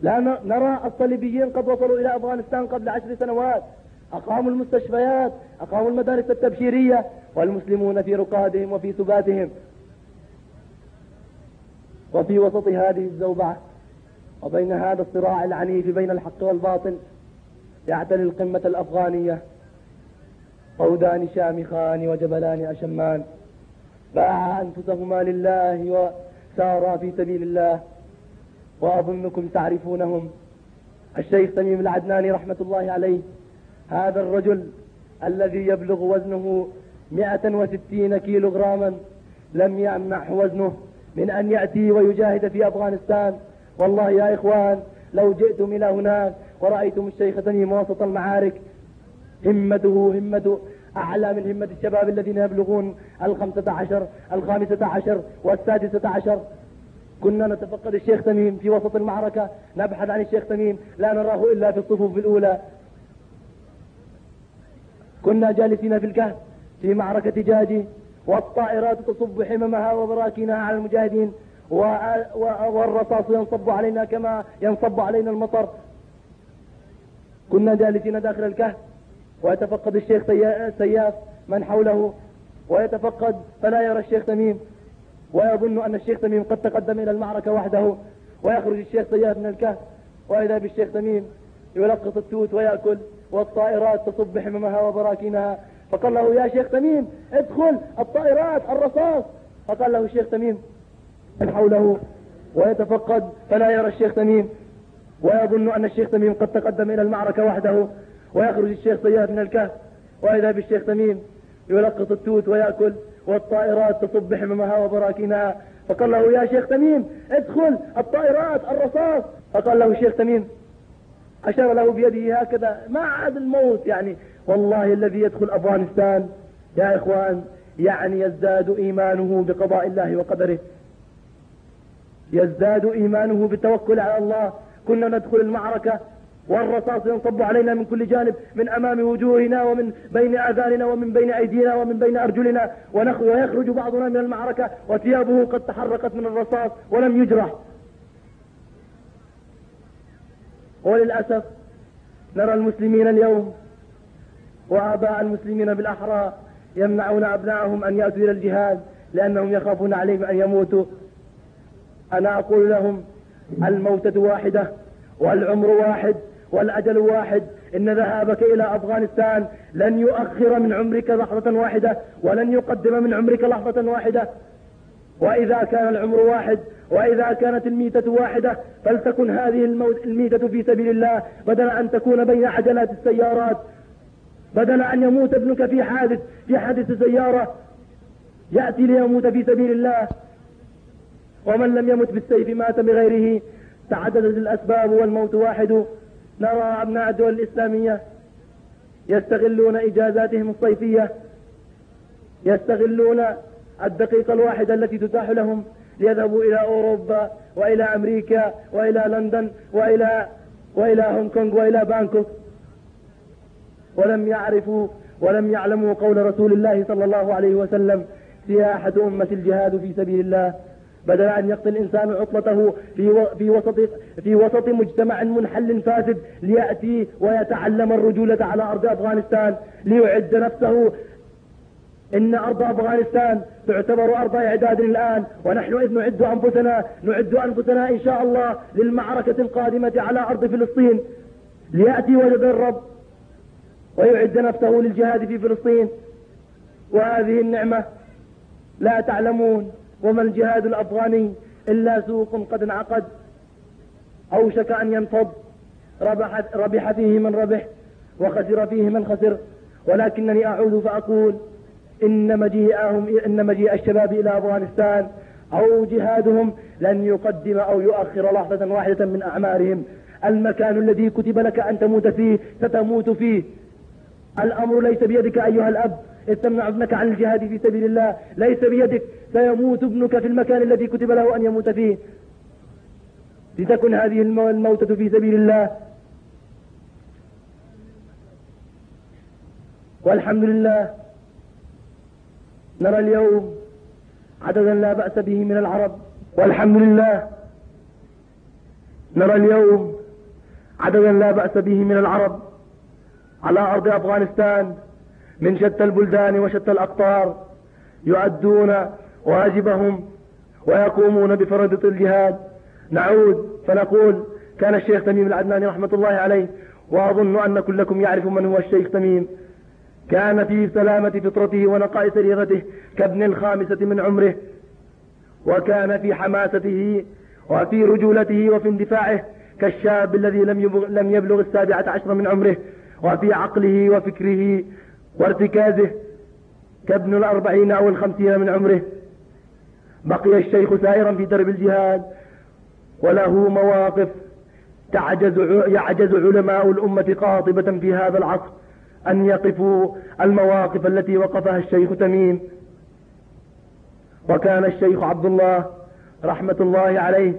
لا نرى الصليبيين قد وصلوا إلى أفغانستان قبل عشر سنوات. أقاموا المستشفيات أقاموا المدارس التبشيرية والمسلمون في رقادهم وفي سباتهم. وفي وسط هذه الزوبعة وبين هذا الصراع العنيف بين الحق والباطل يعتلي القمة الأفغانية. قودان شامخان وجبلان أشمان. باعا أنفسهما لله وسارا في سبيل الله. وأظنكم تعرفونهم. الشيخ تميم العدناني رحمة الله عليه. هذا الرجل الذي يبلغ وزنه 160 كيلو غراما لم يمنح وزنه من أن يأتي ويجاهد في أفغانستان. والله يا إخوان لو جئتم إلى هناك ورأيتم الشيخ تميم وسط المعارك همته همة أعلى من همة الشباب الذين يبلغون الخمسة عشر الخامسة عشر والسادسة عشر. كنا نتفقد الشيخ تميم في وسط المعركة. نبحث عن الشيخ تميم. لا نراه إلا في الصفوف الأولى. كنا جالسين في الكهف في معركة جاجي والطائرات تصب حممها وبراكينها على المجاهدين والرصاص ينصب علينا كما ينصب علينا المطر. كنا جالسين داخل الكهف. ويتفقد الشيخ سياف من حوله ويتفقد فلا يرى الشيخ تميم ويظن أن الشيخ تميم قد تقدم إلى المعركة وحده ويخرج الشيخ سياف من الكهف وإذا بالشيخ تميم يلقط التوت ويأكل والطائرات تصب حممها وبراكينها فقال له يا شيخ تميم ادخل الطائرات الرصاص. فقال له الشيخ تميم من حوله ويتفقد فلا يرى الشيخ تميم ويظن أن الشيخ تميم قد تقدم إلى المعركة وحده. ويخرج الشيخ سياف من الكهف وإذا بالشيخ تميم يلقط التوت ويأكل والطائرات تصب حممها وبراكينها. فقال له يا شيخ تميم ادخل الطائرات الرصاص. فقال له الشيخ تميم أشار له بيده هكذا ما عاد الموت يعني. والله الذي يدخل أفغانستان يا إخوان يعني يزداد إيمانه بقضاء الله وقدره. يزداد إيمانه بالتوكل على الله. كنا ندخل المعركة والرصاص ينصب علينا من كل جانب من أمام وجوهنا ومن بين آذاننا ومن بين أيدينا ومن بين أرجلنا. ويخرج بعضنا من المعركة وثيابه قد تحركت من الرصاص ولم يجرح. وللأسف نرى المسلمين اليوم وآباء المسلمين بالأحرى يمنعون أبنائهم أن يأتوا إلى الجهاد لأنهم يخافون عليهم أن يموتوا. أنا أقول لهم الموتة واحدة والعمر واحد. والأجل واحد إن ذهابك إلى أفغانستان لن يؤخر من عمرك لحظة واحدة ولن يقدم من عمرك لحظة واحدة. وإذا كان العمر واحد وإذا كانت الميتة واحدة فلتكن هذه الميتة في سبيل الله. بدل أن تكون بين عجلات السيارات بدل أن يموت ابنك في حادث في حادث سيارة يأتي ليموت في سبيل الله. ومن لم يمت بالسيف مات بغيره. تعددت الأسباب والموت واحد. نرى أبناء الدول الإسلامية يستغلون إجازاتهم الصيفية يستغلون الدقيقة الواحدة التي تتاح لهم ليذهبوا إلى أوروبا وإلى أمريكا وإلى لندن وإلى وإلى هونغ كونغ وإلى بانكوك. ولم يعرفوا ولم يعلموا قول رسول الله صلى الله عليه وسلم سياحة أمة الجهاد في سبيل الله. بدل أن يقتل الإنسان عطلته في في وسط في وسط مجتمع منحل فاسد ليأتي ويتعلم الرجولة على أرض أفغانستان ليعد نفسه. إن أرض أفغانستان تعتبر أرض إعداد الآن ونحن إذ نعد أنفسنا نعد أنفسنا إن شاء الله للمعركة القادمة على أرض فلسطين. ليأتي وجد الرب ويعد نفسه للجهاد في فلسطين. وهذه النعمة لا تعلمون. وما الجهاد الأفغاني إلا سوق قد انعقد. أوشك أن ينفض. ربح, ربح فيه من ربح وخسر فيه من خسر. ولكنني أعود فأقول إن مجيئهم إن مجيء الشباب إلى أفغانستان أو جهادهم لن يقدم أو يؤخر لحظة واحدة من أعمارهم. المكان الذي كتب لك أن تموت فيه ستموت فيه. الأمر ليس بيدك أيها الأب. تمنع ابنك عن الجهاد في سبيل الله. ليس بيدك. سيموت ابنك في المكان الذي كتب له أن يموت فيه. لتكن هذه الموتة في سبيل الله. والحمد لله. نرى اليوم عددا لا بأس به من العرب. والحمد لله. نرى اليوم عددا لا بأس به من العرب. على أرض أفغانستان. من شتى البلدان وشتى الأقطار يؤدون واجبهم ويقومون بفرض الجهاد. نعود فنقول كان الشيخ تميم العدناني رحمة الله عليه وأظن أن كلكم يعرف من هو الشيخ تميم. كان في سلامة فطرته ونقاء سريرته كابن الخامسة من عمره وكان في حماسته وفي رجولته وفي اندفاعه كالشاب الذي لم يبلغ السابعة عشر من عمره وفي عقله وفكره وارتكازه كابن الأربعين أو الخمسين من عمره. بقي الشيخ سائرا في درب الجهاد وله مواقف تعجز يعجز علماء الأمة قاطبة في هذا العصر أن يقفوا المواقف التي وقفها الشيخ تميم. وكان الشيخ عبد الله رحمة الله عليه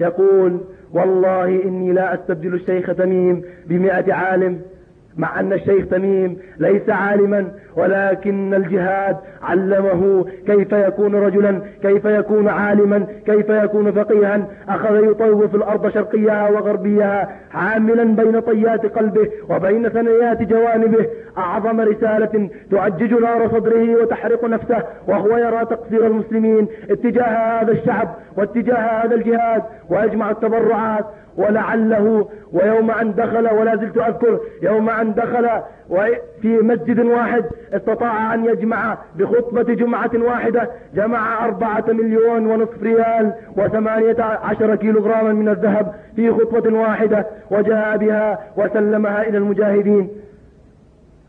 يقول والله إني لا أستبدل الشيخ تميم بمئة عالم مع أن الشيخ تميم ليس عالما. ولكن الجهاد علمه كيف يكون رجلا كيف يكون عالما كيف يكون فقيها. أخذ يطوف الأرض شرقيها وغربيها عاملا بين طيات قلبه وبين ثنيات جوانبه. أعظم رسالة تعجج نار صدره وتحرق نفسه وهو يرى تقصير المسلمين اتجاه هذا الشعب واتجاه هذا الجهاد ويجمع التبرعات. ولعله ويوم أن دخل ولا زلت أذكر يوم أن دخل في مسجد واحد استطاع أن يجمع بخطبة جمعة واحدة جمع أربعة مليون ونصف ريال وثمانية عشر كيلو غراما من الذهب في خطبة واحدة وجاء بها وسلمها إلى المجاهدين.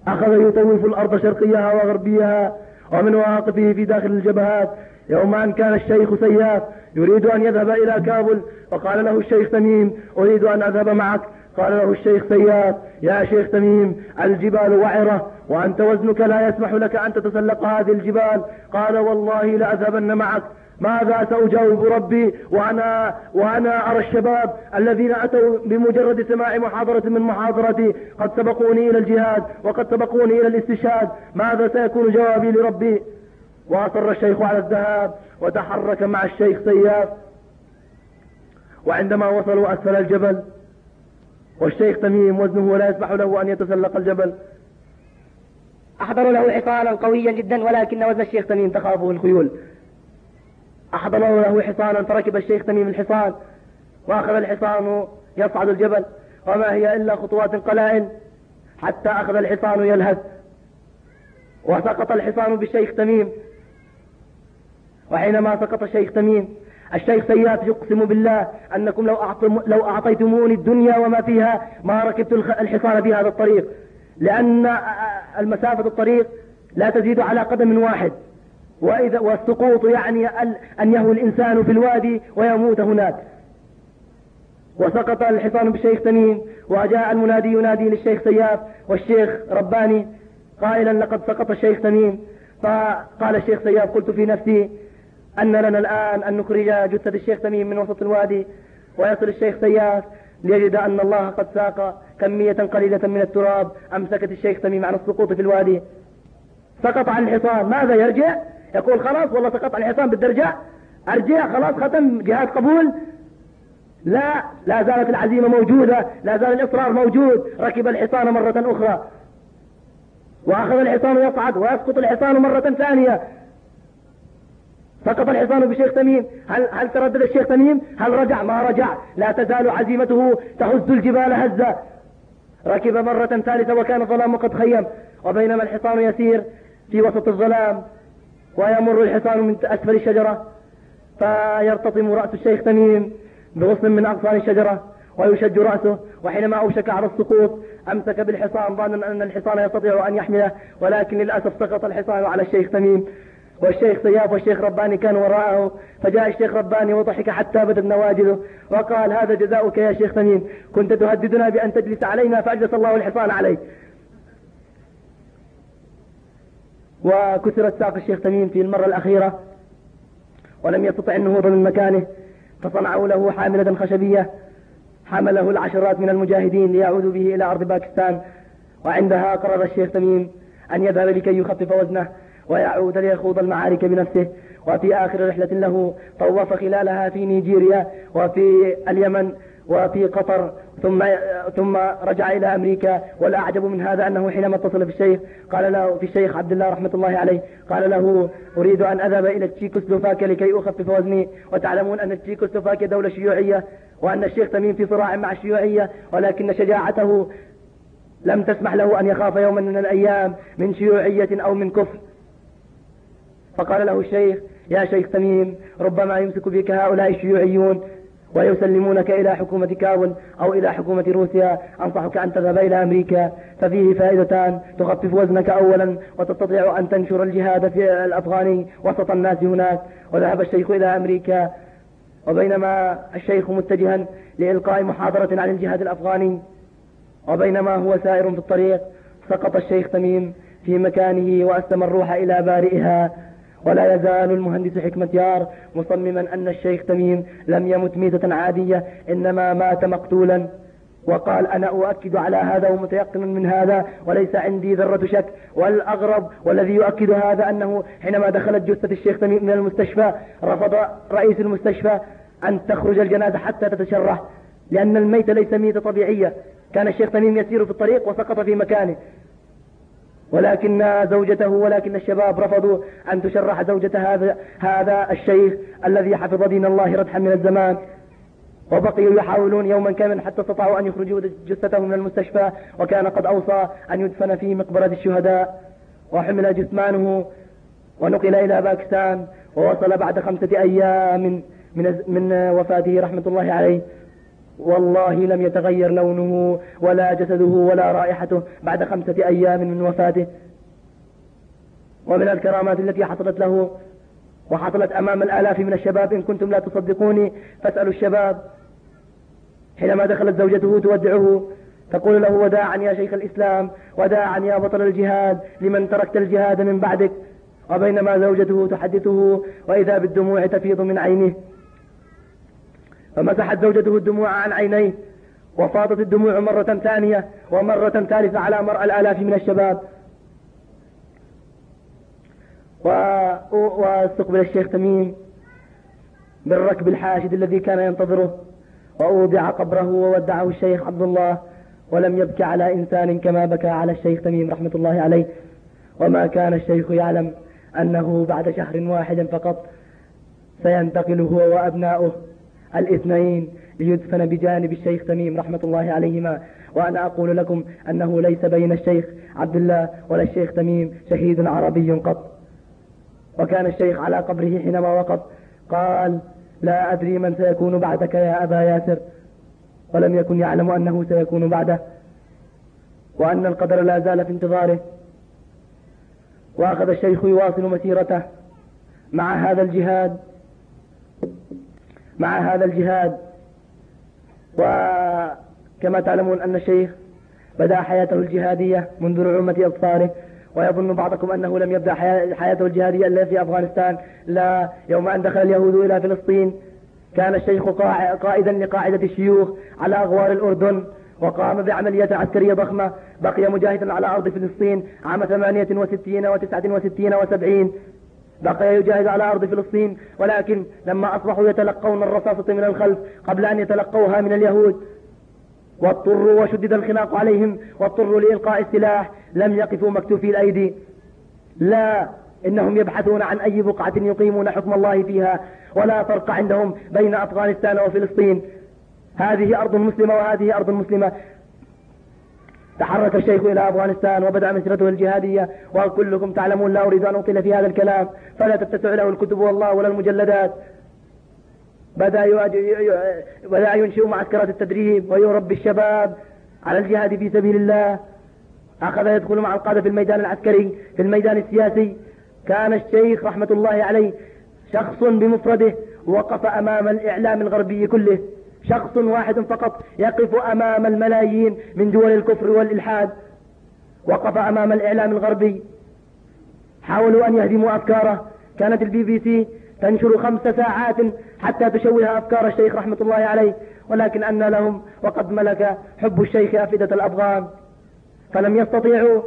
أخذ يطوف الأرض شرقيها وغربيها ومن مواقفه في داخل الجبهات. يوم أن كان الشيخ سياف يريد أن يذهب إلى كابل وقال له الشيخ تميم أريد أن أذهب معك. قال له الشيخ سياف يا شيخ تميم الجبال وعرة وأنت وزنك لا يسمح لك أن تتسلق هذه الجبال. قال والله لأذهبن معك. ماذا سأجاوب ربي؟ وأنا, وأنا أرى الشباب الذين أتوا بمجرد سماع محاضرة من محاضرتي قد سبقوني إلى الجهاد وقد سبقوني إلى الاستشهاد. ماذا سيكون جوابي لربي؟ وأصر الشيخ على الذهاب وتحرك مع الشيخ سياف وعندما وصلوا أسفل الجبل والشيخ تميم وزنه لا يسمح له أن يتسلق الجبل. أحضروا له حصانا قويا جدا ولكن وزن الشيخ تميم تخافه الخيول. أحضروا له حصانا فركب الشيخ تميم الحصان. وأخذ الحصان يصعد الجبل. وما هي إلا خطوات قلائل حتى أخذ الحصان يلهث. وسقط الحصان بالشيخ تميم. وحينما سقط الشيخ تميم الشيخ سيات يقسم بالله أنكم لو, لو أعطيتموني الدنيا وما فيها ما ركبت الحصان في هذا الطريق. لأن المسافة الطريق لا تزيد على قدم واحد. وإذا والسقوط يعني أن يهوي الإنسان في الوادي ويموت هناك. وسقط الحصان بالشيخ تميم وجاء المنادي ينادي للشيخ سياف والشيخ رباني قائلا لقد سقط الشيخ تميم. فقال الشيخ سياف قلت في نفسي أن لنا الآن أن نخرج جثة الشيخ تميم من وسط الوادي ويصل الشيخ سياف ليجد أن الله قد ساق كمية قليلة من التراب. أمسكت الشيخ تميم عن السقوط في الوادي. سقط عن الحصان. ماذا يرجع؟ يقول خلاص والله سقط عن الحصان بالدرجة. أرجع خلاص ختم. جهاد قبول. لا لا زالت العزيمة موجودة. لا زال الإصرار موجود. ركب الحصان مرة أخرى. وأخذ الحصان يصعد ويسقط الحصان مرة ثانية. سقط الحصان بشيخ تميم. هل, هل تردد الشيخ تميم؟ هل رجع؟ ما رجع. لا تزال عزيمته تهز الجبال هزة ركب مرة ثالثة وكان الظلام قد خيم. وبينما الحصان يسير في وسط الظلام ويمر الحصان من أسفل الشجرة فيرتطم رأس الشيخ تميم بغصن من أغصان الشجرة ويشج رأسه وحينما أوشك على السقوط أمسك بالحصان ظانا أن الحصان يستطيع أن يحمله ولكن للأسف سقط الحصان على الشيخ تميم. والشيخ سياف والشيخ رباني كانوا وراءه فجاء الشيخ رباني وضحك حتى بدت نواجذه وقال هذا جزاؤك يا شيخ تميم كنت تهددنا بأن تجلس علينا فأجلس الله الحصان عليك. وكسرت ساق الشيخ تميم في المرة الأخيرة ولم يستطع النهوض من مكانه فصنعوا له حاملة خشبية حمله العشرات من المجاهدين ليعودوا به إلى أرض باكستان وعندها قرر الشيخ تميم أن يذهب لكي يخفف وزنه. ويعود ليخوض المعارك بنفسه. وفي آخر رحلة له طوف خلالها في نيجيريا وفي اليمن وفي قطر. ثم ثم رجع إلى أمريكا. والأعجب من هذا أنه حينما اتصل بالشيخ قال له في الشيخ عبد الله رحمة الله عليه قال له أريد أن أذهب إلى التشيكوسلوفاكيا لكي أخفف وزني. وتعلمون أن التشيكوسلوفاكيا دولة شيوعية وأن الشيخ تميم في صراع مع الشيوعية ولكن شجاعته لم تسمح له أن يخاف يوما من الأيام من شيوعية أو من كفر. فقال له الشيخ يا شيخ تميم ربما يمسك بك هؤلاء الشيوعيون ويسلمونك إلى حكومة كابل أو إلى حكومة روسيا. أنصحك أن تذهب إلى أمريكا. ففيه فائدتان تخفف وزنك أولا وتستطيع أن تنشر الجهاد في الأفغاني وسط الناس هناك. وذهب الشيخ إلى أمريكا. وبينما الشيخ متجها لإلقاء محاضرة عن الجهاد الأفغاني. وبينما هو سائر في الطريق سقط الشيخ تميم في مكانه وأسلم الروح إلى بارئها. ولا يزال المهندس حكمة يار مصمما أن الشيخ تميم لم يمت ميتة عادية إنما مات مقتولا. وقال أنا أؤكد على هذا ومتيقن من هذا وليس عندي ذرة شك. والأغرب والذي يؤكد هذا أنه حينما دخلت جثة الشيخ تميم من المستشفى رفض رئيس المستشفى أن تخرج الجنازة حتى تتشرح لأن الميت ليس ميتة طبيعية. كان الشيخ تميم يسير في الطريق وسقط في مكانه. ولكن زوجته ولكن الشباب رفضوا أن تشرح زوجة هذا هذا الشيخ الذي حفظ دين الله ردحا من الزمان. وبقيوا يحاولون يوما كاملا حتى استطاعوا أن يخرجوا جثته من المستشفى وكان قد أوصى أن يدفن في مقبرة الشهداء. وحمل جثمانه ونقل إلى باكستان ووصل بعد خمسة أيام من من وفاته رحمة الله عليه. والله لم يتغير لونه ولا جسده ولا رائحته بعد خمسة أيام من وفاته. ومن الكرامات التي حصلت له وحصلت أمام الآلاف من الشباب إن كنتم لا تصدقوني فاسألوا الشباب. حينما دخلت زوجته تودعه تقول له وداعا يا شيخ الإسلام وداعا يا بطل الجهاد لمن تركت الجهاد من بعدك؟ وبينما زوجته تحدثه وإذا بالدموع تفيض من عينه. فمسحت زوجته الدموع عن عينيه وفاضت الدموع مرة ثانية ومرة ثالثة على مرأى الآلاف من الشباب. واستقبل الشيخ تميم بالركب الحاشد الذي كان ينتظره وأوضع قبره وودعه الشيخ عبد الله ولم يبكي على إنسان كما بكى على الشيخ تميم رحمة الله عليه. وما كان الشيخ يعلم أنه بعد شهر واحد فقط سينتقل هو وأبناؤه. الاثنين ليدفن بجانب الشيخ تميم رحمة الله عليهما. وأنا أقول لكم أنه ليس بين الشيخ عبد الله ولا الشيخ تميم شهيد عربي قط. وكان الشيخ على قبره حينما وقف قال لا أدري من سيكون بعدك يا أبا ياسر. ولم يكن يعلم أنه سيكون بعده. وأن القدر لا زال في انتظاره. وأخذ الشيخ يواصل مسيرته مع هذا الجهاد. مع هذا الجهاد. وكما تعلمون أن الشيخ بدأ حياته الجهادية منذ نعومة أظفاره ويظن بعضكم أنه لم يبدأ حياته الجهادية إلا في أفغانستان لا يوم أن دخل اليهود إلى فلسطين. كان الشيخ قائدا لقاعدة الشيوخ على أغوار الأردن وقام بعملية عسكرية ضخمة. بقي مجاهدا على أرض فلسطين عام 68 و69 و70 بقي يجاهد على أرض فلسطين ولكن لما أصبحوا يتلقون الرصاصة من الخلف قبل أن يتلقوها من اليهود. واضطروا وشدد الخناق عليهم واضطروا لإلقاء السلاح. لم يقفوا مكتوفي الأيدي. لا إنهم يبحثون عن أي بقعة يقيمون حكم الله فيها. ولا فرق عندهم بين أفغانستان وفلسطين. هذه أرض مسلمة وهذه أرض مسلمة. تحرك الشيخ إلى أفغانستان وبدأ مسيرته الجهادية وكلكم تعلمون لا أريد أن أطيل في هذا الكلام فلا تتسع له الكتب والله ولا المجلدات. بدأ بدأ ينشئ معسكرات التدريب ويربي الشباب على الجهاد في سبيل الله. أخذ يدخل مع القادة في الميدان العسكري في الميدان السياسي. كان الشيخ رحمة الله عليه شخص بمفرده وقف أمام الإعلام الغربي كله. شخص واحد فقط يقف أمام الملايين من دول الكفر والإلحاد وقف أمام الإعلام الغربي. حاولوا أن يهدموا أفكاره. كانت البي بي سي تنشر خمس ساعات حتى تشوه أفكار الشيخ رحمة الله عليه. ولكن أن لهم وقد ملك حب الشيخ أفئدة الأفغان فلم يستطيعوا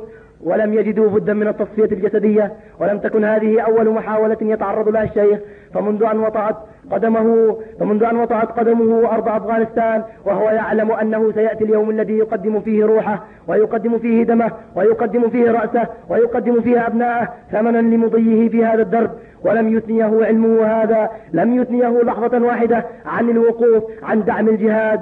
ولم يجدوا بدا من التصفية الجسدية ولم تكن هذه أول محاولة يتعرض لها الشيخ. فمنذ أن وطأت قدمه فمنذ أن وطأت قدمه أرض أفغانستان وهو يعلم أنه سيأتي اليوم الذي يقدم فيه روحه ويقدم فيه دمه ويقدم فيه رأسه ويقدم فيه أبناءه ثمنا لمضيه في هذا الدرب. ولم يثنيه علمه هذا لم يثنيه لحظة واحدة عن الوقوف عن دعم الجهاد.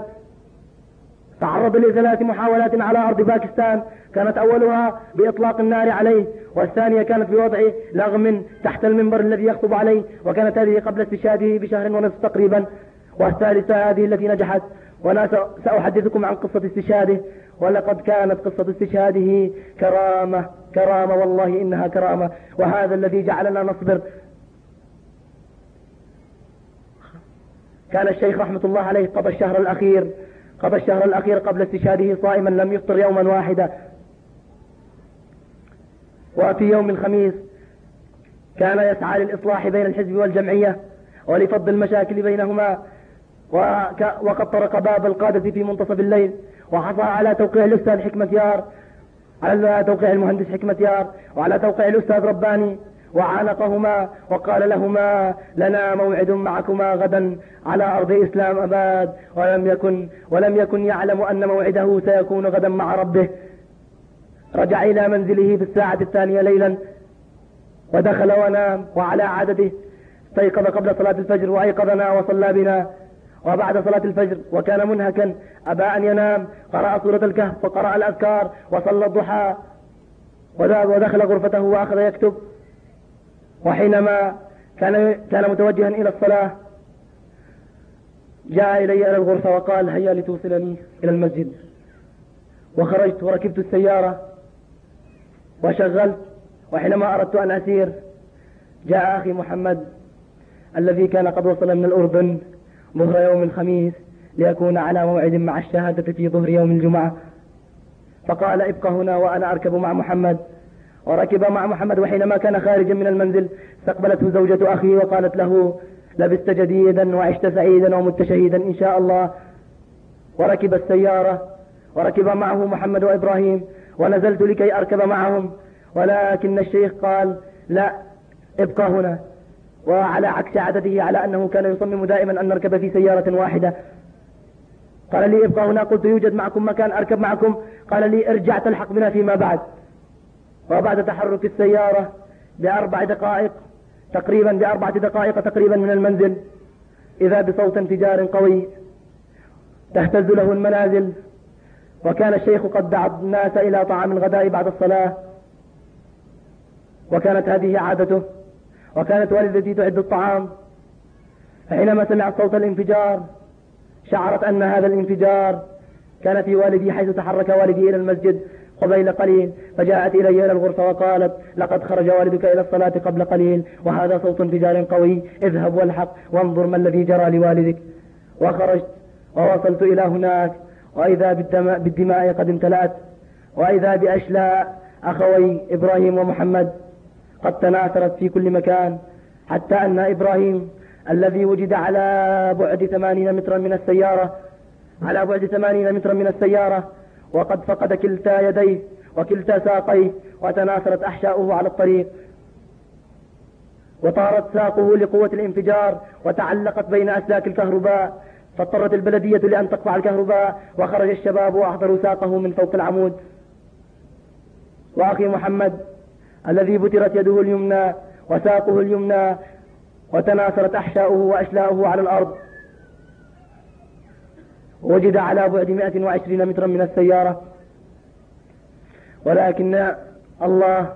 تعرض لثلاث محاولات على أرض باكستان كانت أولها بإطلاق النار عليه والثانية كانت بوضع لغم تحت المنبر الذي يخطب عليه وكانت هذه قبل استشهاده بشهر ونصف تقريبا. والثالثة هذه التي نجحت وأنا سأحدثكم عن قصة استشهاده ولقد كانت قصة استشهاده كرامة كرامة والله إنها كرامة وهذا الذي جعلنا نصبر. كان الشيخ رحمة الله عليه قضى الشهر الأخير. قضى الشهر الأخير قبل استشهاده صائما لم يفطر يوما واحدا. وفي يوم الخميس كان يسعى للإصلاح بين الحزب والجمعية ولفض المشاكل بينهما وقد طرق باب القادة في منتصف الليل وحصل على توقيع الأستاذ حكمة يار على توقيع المهندس حكمة يار وعلى توقيع الأستاذ رباني وعانقهما وقال لهما لنا موعد معكما غدا على أرض إسلام أباد. ولم يكن ولم يكن يعلم أن موعده سيكون غدا مع ربه. رجع إلى منزله في الساعة الثانية ليلا. ودخل ونام وعلى عادته استيقظ قبل صلاة الفجر وأيقظنا وصلى بنا. وبعد صلاة الفجر وكان منهكا. أبى أن ينام. قرأ سورة الكهف وقرأ الأذكار وصلى الضحى. ودخل غرفته وأخذ يكتب. وحينما كان كان متوجها إلى الصلاة جاء إلي إلى الغرفة وقال هيا لتوصلني إلى المسجد. وخرجت وركبت السيارة وشغلت وحينما أردت أن أسير جاء أخي محمد الذي كان قد وصل من الأردن ظهر يوم الخميس ليكون على موعد مع الشهادة في ظهر يوم الجمعة. فقال ابقى هنا وأنا أركب مع محمد. وركب مع محمد وحينما كان خارجا من المنزل استقبلته زوجة أخي وقالت له لبست جديدا وعشت سعيدا ومت شهيدا إن شاء الله. وركب السيارة وركب معه محمد وإبراهيم ونزلت لكي أركب معهم ولكن الشيخ قال لا ابقى هنا. وعلى عكس عادته على أنه كان يصمم دائما أن نركب في سيارة واحدة. قال لي ابقى هنا. قلت يوجد معكم مكان أركب معكم. قال لي ارجع تلحق بنا فيما بعد. وبعد تحرك السيارة بأربع دقائق تقريبا بأربعة دقائق تقريبا من المنزل. إذا بصوت انفجار قوي تهتز له المنازل. وكان الشيخ قد دعا الناس إلى طعام الغداء بعد الصلاة. وكانت هذه عادته. وكانت والدتي تعد الطعام. فحينما سمعت صوت الانفجار شعرت أن هذا الانفجار كان في والدي حيث تحرك والدي إلى المسجد. قبيل قليل فجاءت إلي إلى الغرفة وقالت لقد خرج والدك إلى الصلاة قبل قليل وهذا صوت انفجار قوي اذهب والحق وانظر ما الذي جرى لوالدك. وخرجت ووصلت إلى هناك وإذا بالدماء, بالدماء قد امتلأت وإذا بأشلاء أخوي إبراهيم ومحمد قد تناثرت في كل مكان حتى أن إبراهيم الذي وجد على بعد ثمانين مترا من السيارة على بعد ثمانين مترا من السيارة وقد فقد كلتا يديه وكلتا ساقيه وتناثرت أحشاؤه على الطريق وطارت ساقه لقوة الانفجار وتعلقت بين أسلاك الكهرباء فاضطرت البلدية لأن تقطع الكهرباء وخرج الشباب وأحضروا ساقه من فوق العمود. وأخي محمد الذي بترت يده اليمنى وساقه اليمنى وتناثرت أحشاؤه وأشلاؤه على الأرض. وجد على بعد 120 مترا من السيارة. ولكن الله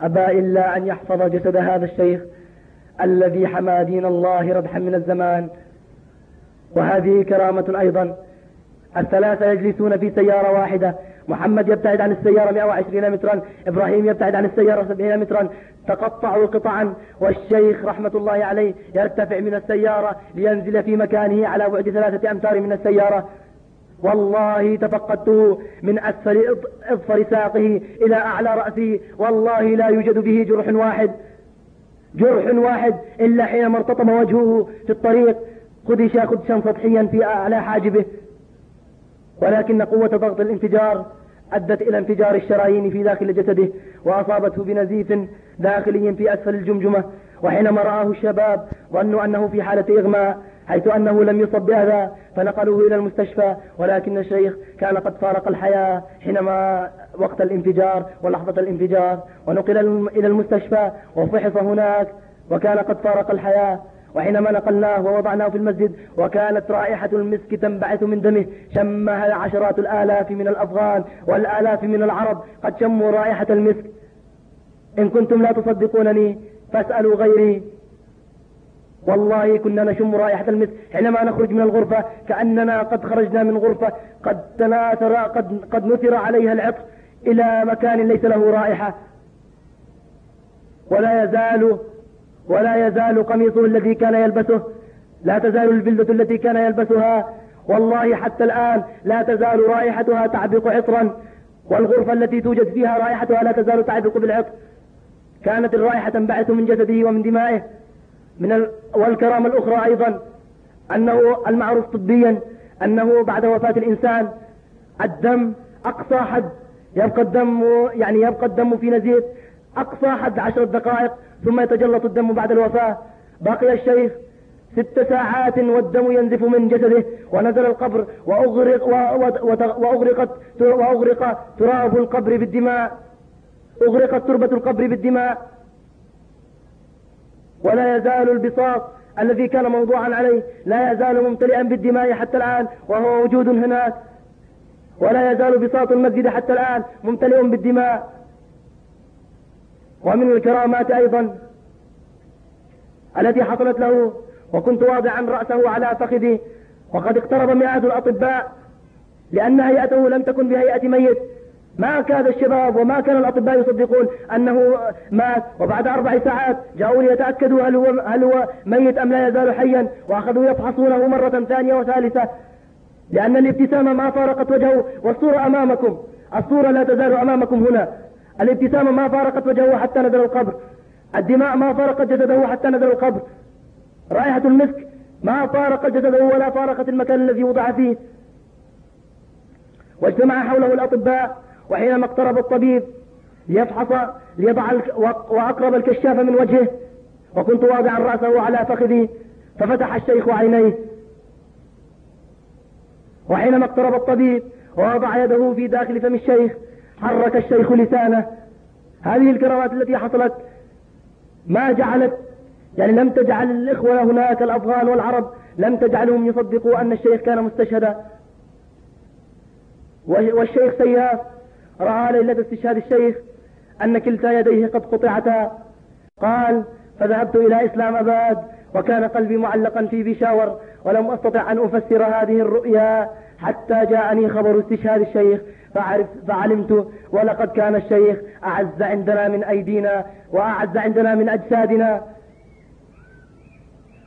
أبى إلا أن يحفظ جسد هذا الشيخ الذي حمى دين الله ردحا من الزمان. وهذه كرامة أيضا. الثلاثة يجلسون في سيارة واحدة. محمد يبتعد عن السيارة 120 مترا. إبراهيم يبتعد عن السيارة 70 مترا. تقطعوا قطعا والشيخ رحمة الله عليه يرتفع من السيارة لينزل في مكانه على بعد ثلاثة أمتار من السيارة. والله تفقدته من أسفل إظفر ساقه إلى أعلى رأسه والله لا يوجد به جرح واحد جرح واحد إلا حينما ارتطم وجهه في الطريق. خدش خدشا سطحيا في أعلى حاجبه. ولكن قوة ضغط الانفجار أدت إلى انفجار الشرايين في داخل جسده وأصابته بنزيف داخلي في أسفل الجمجمة. وحينما رآه الشباب ظنوا أنه في حالة إغماء حيث أنه لم يصب بهذا فنقلوه إلى المستشفى. ولكن الشيخ كان قد فارق الحياة حينما وقت الانفجار ولحظة الانفجار. ونقل إلى المستشفى وفحص هناك وكان قد فارق الحياة. وحينما نقلناه ووضعناه في المسجد وكانت رائحة المسك تنبعث من دمه شمها عشرات الآلاف من الأفغان والآلاف من العرب قد شموا رائحة المسك. إن كنتم لا تصدقونني فاسألوا غيري. والله كنا نشم رائحة المسك حينما نخرج من الغرفة كأننا قد خرجنا من غرفة قد تناثر قد, قد نثر عليها العطر إلى مكان ليس له رائحة. ولا يزال ولا يزال قميصه الذي كان يلبسه لا تزال البلدة التي كان يلبسها. والله حتى الآن لا تزال رائحتها تعبق عطرا والغرفة التي توجد فيها رائحتها لا تزال تعبق بالعطر. كانت الرائحة تنبعث من جسده ومن دمائه. من ال... والكرامة الأخرى أيضا أنه المعروف طبيا أنه بعد وفاة الإنسان الدم أقصى حد يبقى الدم يعني يبقى الدم في نزيف. أقصى حد عشر دقائق ثم يتجلط الدم بعد الوفاة. بقي الشيخ ست ساعات والدم ينزف من جسده ونزل القبر وأغرق وأغرقت وأغرق تراب القبر بالدماء. أغرقت تربة القبر بالدماء. ولا يزال البساط الذي كان موضوعا عليه لا يزال ممتلئا بالدماء حتى الآن وهو موجود هناك. ولا يزال بساط المسجد حتى الآن ممتلئ بالدماء. ومن الكرامات أيضا التي حصلت له وكنت واضعا رأسه على فخذي وقد اقترب مئات الأطباء لأن هيئته لم تكن بهيئة ميت. ما كاد الشباب وما كان الأطباء يصدقون أنه مات وبعد أربع ساعات جاءوا ليتأكدوا هل هو, هل هو ميت أم لا يزال حيا وأخذوا يفحصونه مرة ثانية وثالثة. لأن الابتسامة ما فارقت وجهه والصورة أمامكم. الصورة لا تزال أمامكم هنا. الابتسامة ما فارقت وجهه حتى نزل القبر. الدماء ما فارقت جسده حتى نزل القبر. رائحة المسك ما فارقت جسده ولا فارقت المكان الذي وضع فيه. واجتمع حوله الأطباء وحينما اقترب الطبيب ليفحص ليضع وأقرب الكشاف من وجهه. وكنت واضعا رأسه على فخذي ففتح الشيخ عينيه. وحينما اقترب الطبيب ووضع يده في داخل فم الشيخ حرك الشيخ لسانه. هذه الكرامات التي حصلت ما جعلت يعني لم تجعل الإخوة هناك الأفغان والعرب لم تجعلهم يصدقوا أن الشيخ كان مستشهدا. والشيخ سياف رأى ليلة استشهاد الشيخ أن كلتا يديه قد قطعتا. قال فذهبت إلى إسلام أباد وكان قلبي معلقا في بشاور ولم أستطع أن أفسر هذه الرؤيا حتى جاءني خبر استشهاد الشيخ فعرف فعلمت ولقد كان الشيخ أعز عندنا من أيدينا وأعز عندنا من أجسادنا.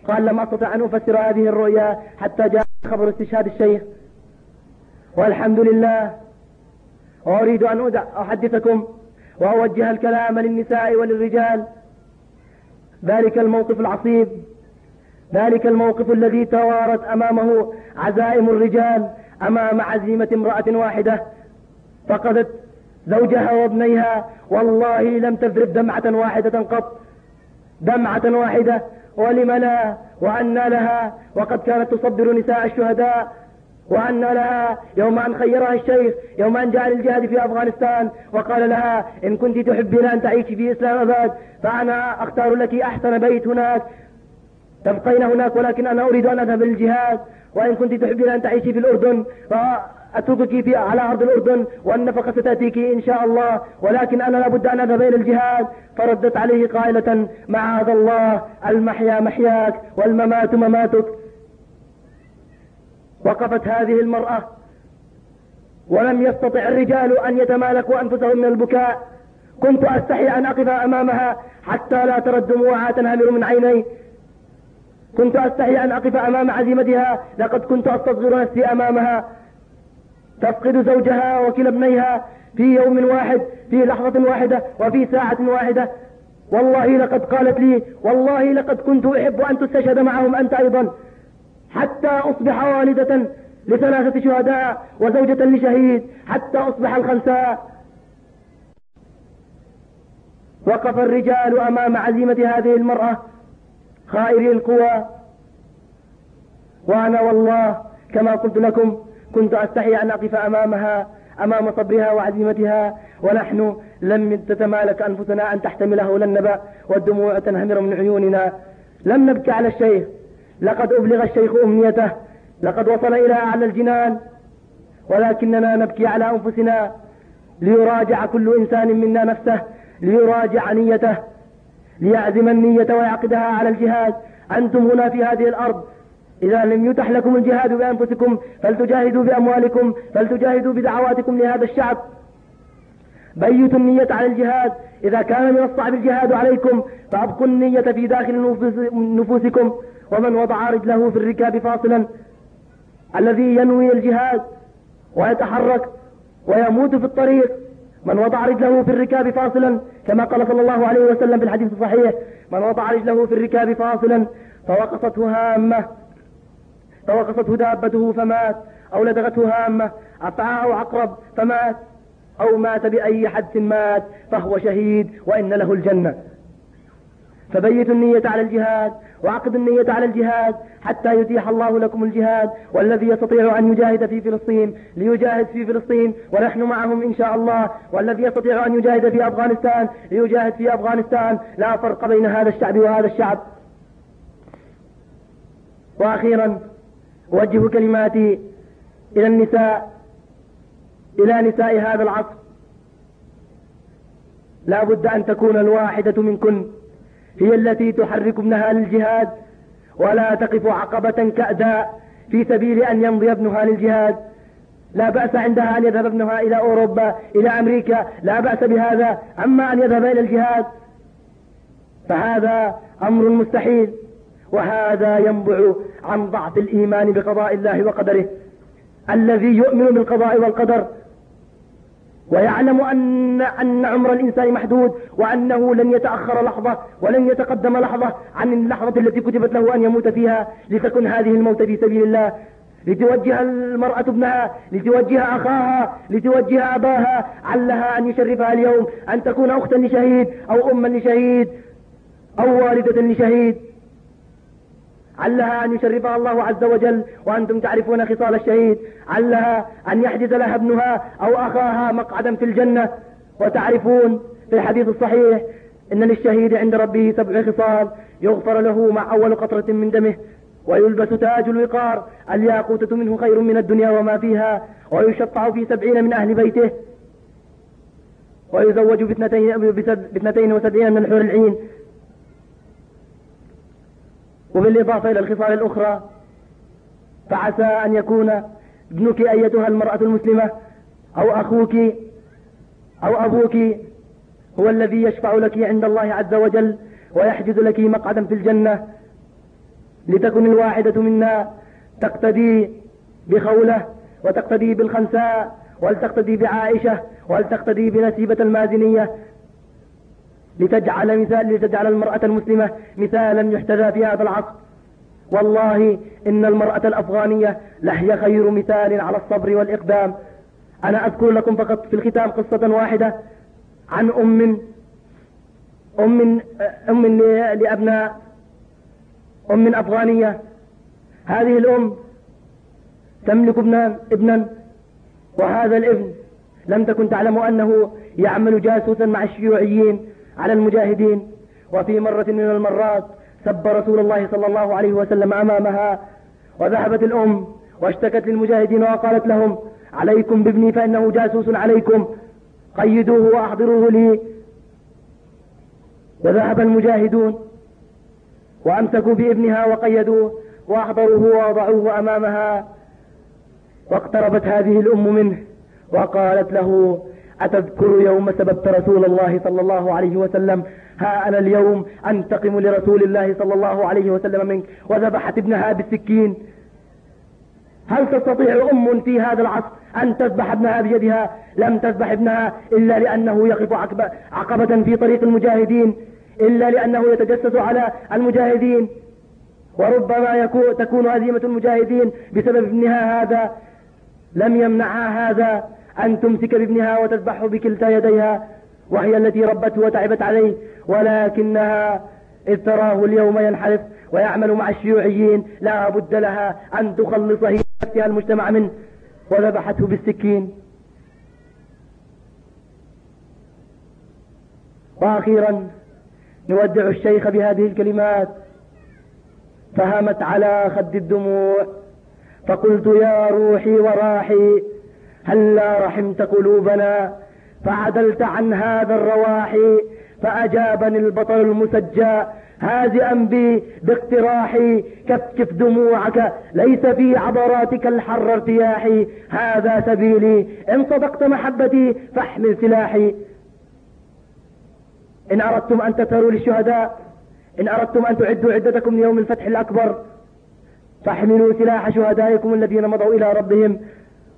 قال لم أستطع أن أفسر هذه الرؤيا حتى جاء خبر استشهاد الشيخ. والحمد لله. وأريد أن أحدثكم وأوجه الكلام للنساء وللرجال. ذلك الموقف العصيب. ذلك الموقف الذي توارت أمامه عزائم الرجال أمام عزيمة امرأة واحدة. فقدت زوجها وابنيها. والله لم تذرب دمعة واحدة قط. دمعة واحدة. ولم لا؟ وأن لها؟ وقد كانت تصبر نساء الشهداء. وأن لها؟ يوم أن خيرها الشيخ يوم أن جاء للجهاد في أفغانستان. وقال لها إن كنت تحبين أن تعيشي في إسلام أباد فأنا أختار لك أحسن بيت هناك. تبقين هناك ولكن أنا أريد أن أذهب للجهاد. وإن كنت تحبين أن تعيشي في الأردن أتركك في على أرض الأردن والنفقة ستأتيك إن شاء الله ولكن أنا لابد أن أذهب إلى الجهاد. فردت عليه قائلة معاذ الله المحيا محياك والممات مماتك. وقفت هذه المرأة ولم يستطع الرجال أن يتمالكوا أنفسهم من البكاء. كنت أستحي أن أقف أمامها حتى لا ترى الدموع تنهمر من عيني. كنت أستحي أن أقف أمام عزيمتها لقد كنت أستصغر نفسي أمامها. تفقد زوجها وكلا ابنيها في يوم واحد في لحظة واحدة وفي ساعة واحدة. والله لقد قالت لي والله لقد كنت أحب أن تستشهد معهم أنت أيضا. حتى أصبح والدة لثلاثة شهداء وزوجة لشهيد حتى أصبح الخنساء وقف الرجال أمام عزيمة هذه المرأة خائري القوى. وأنا والله كما قلت لكم كنت أستحي أن أقف أمامها أمام صبرها وعزيمتها ونحن لم تتمالك أنفسنا أن تحتمله النبأ والدموع تنهمر من عيوننا. لم نبكي على الشيخ. لقد أبلغ الشيخ أمنيته. لقد وصل إلى أعلى الجنان. ولكننا نبكي على أنفسنا. ليراجع كل إنسان منا نفسه. ليراجع نيته. ليعزم النية ويعقدها على الجهاد. أنتم هنا في هذه الأرض. إذا لم يتح لكم الجهاد بأنفسكم فلتجاهدوا بأموالكم فلتجاهدوا بدعواتكم لهذا الشعب. بيتوا النية على الجهاد. إذا كان من الصعب الجهاد عليكم فأبقوا النية في داخل نفوسكم. ومن وضع رجله في الركاب فاصلا الذي ينوي الجهاد ويتحرك ويموت في الطريق. من وضع رجله في الركاب فاصلا كما قال صلى الله عليه وسلم في الحديث الصحيح من وضع رجله في الركاب فاصلا فوقصته هامة. فوقصته دابته فمات أو لدغته هامة أو عقرب فمات. أو مات بأي حد مات فهو شهيد وإن له الجنة. فبيتوا النية على الجهاد وعقدوا النية على الجهاد حتى يتيح الله لكم الجهاد والذي يستطيع أن يجاهد في فلسطين ليجاهد في فلسطين ونحن معهم إن شاء الله. والذي يستطيع أن يجاهد في أفغانستان ليجاهد في أفغانستان. لا فرق بين هذا الشعب وهذا الشعب. وأخيرا أوجه كلماتي إلى النساء إلى نساء هذا العصر. لا بد أن تكون الواحدة منكن هي التي تحرك ابنها للجهاد ولا تقف عقبة كأداء في سبيل أن يمضي ابنها للجهاد. لا بأس عندها أن يذهب ابنها إلى أوروبا إلى أمريكا لا بأس بهذا أما أن يذهب إلى الجهاد فهذا أمر مستحيل. وهذا ينبع عن ضعف الإيمان بقضاء الله وقدره الذي يؤمن بالقضاء والقدر ويعلم أن, أن عمر الإنسان محدود وأنه لن يتأخر لحظة ولن يتقدم لحظة عن اللحظة التي كتبت له أن يموت فيها لتكن هذه الموت في سبيل الله. لتوجه المرأة ابنها لتوجه أخاها لتوجه أباها علها أن يشرفها اليوم أن تكون أختا لشهيد أو أما لشهيد أو والدة لشهيد. علها أن يشرفها الله عز وجل وأنتم تعرفون خصال الشهيد. علها أن يحجز لها ابنها أو أخاها مقعدا في الجنة. وتعرفون في الحديث الصحيح إن للشهيد عند ربه سبع خصال يغفر له مع أول قطرة من دمه. ويلبس تاج الوقار الياقوتة منه خير من الدنيا وما فيها. ويشفع في سبعين من أهل بيته. ويزوج باثنتين, باثنتين وسبعين من الحور العين. وبالإضافة إلى الخصال الأخرى فعسى أن يكون ابنك أيتها المرأة المسلمة أو أخوك أو أبوك هو الذي يشفع لك عند الله عز وجل ويحجز لك مقعدا في الجنة لتكن الواحدة منا تقتدي بخولة وتقتدي بالخنساء ولتقتدي بعائشة ولتقتدي بنسيبة المازنية لتجعل مثال لتجعل المرأة المسلمة مثالا يحتذى في هذا العصر. والله إن المرأة الأفغانية لهي خير مثال على الصبر والإقدام. أنا أذكر لكم فقط في الختام قصة واحدة عن أم أم أم لأبناء أم أفغانية. هذه الأم تملك ابنا ابنا وهذا الابن لم تكن تعلم أنه يعمل جاسوسا مع الشيوعيين. على المجاهدين. وفي مرة من المرات سب رسول الله صلى الله عليه وسلم أمامها وذهبت الأم واشتكت للمجاهدين وقالت لهم عليكم بابني فإنه جاسوس عليكم قيدوه وأحضروه لي. وذهب المجاهدون وأمسكوا بابنها وقيدوه وأحضروه ووضعوه أمامها واقتربت هذه الأم منه وقالت له أتذكر يوم سببت رسول الله صلى الله عليه وسلم؟ ها أنا اليوم أنتقم لرسول الله صلى الله عليه وسلم منك. وذبحت ابنها بالسكين هل تستطيع أم في هذا العصر أن تذبح ابنها بيدها؟ لم تذبح ابنها إلا لأنه يقف عقبة في طريق المجاهدين إلا لأنه يتجسس على المجاهدين. وربما تكون هزيمة المجاهدين بسبب ابنها هذا. لم يمنعها هذا. أن تمسك بابنها وتذبحه بكلتا يديها وهي التي ربته وتعبت عليه ولكنها إذ تراه اليوم ينحرف ويعمل مع الشيوعيين لا بد لها أن تخلص هي نفسها المجتمع منه وذبحته بالسكين. وأخيرا نودع الشيخ بهذه الكلمات. فهمت على خد الدموع فقلت يا روحي وراحي هلا رحمت قلوبنا فعدلت عن هذا الرواحي فأجابني البطل المسجى هازئا بي باقتراحي كفكف دموعك ليس في عبراتك الحر ارتياحي هذا سبيلي إن صدقت محبتي فاحمل سلاحي. إن أردتم أن تسهروا للشهداء إن أردتم أن تعدوا عدتكم ليوم الفتح الأكبر فاحملوا سلاح شهدائكم الذين مضوا إلى ربهم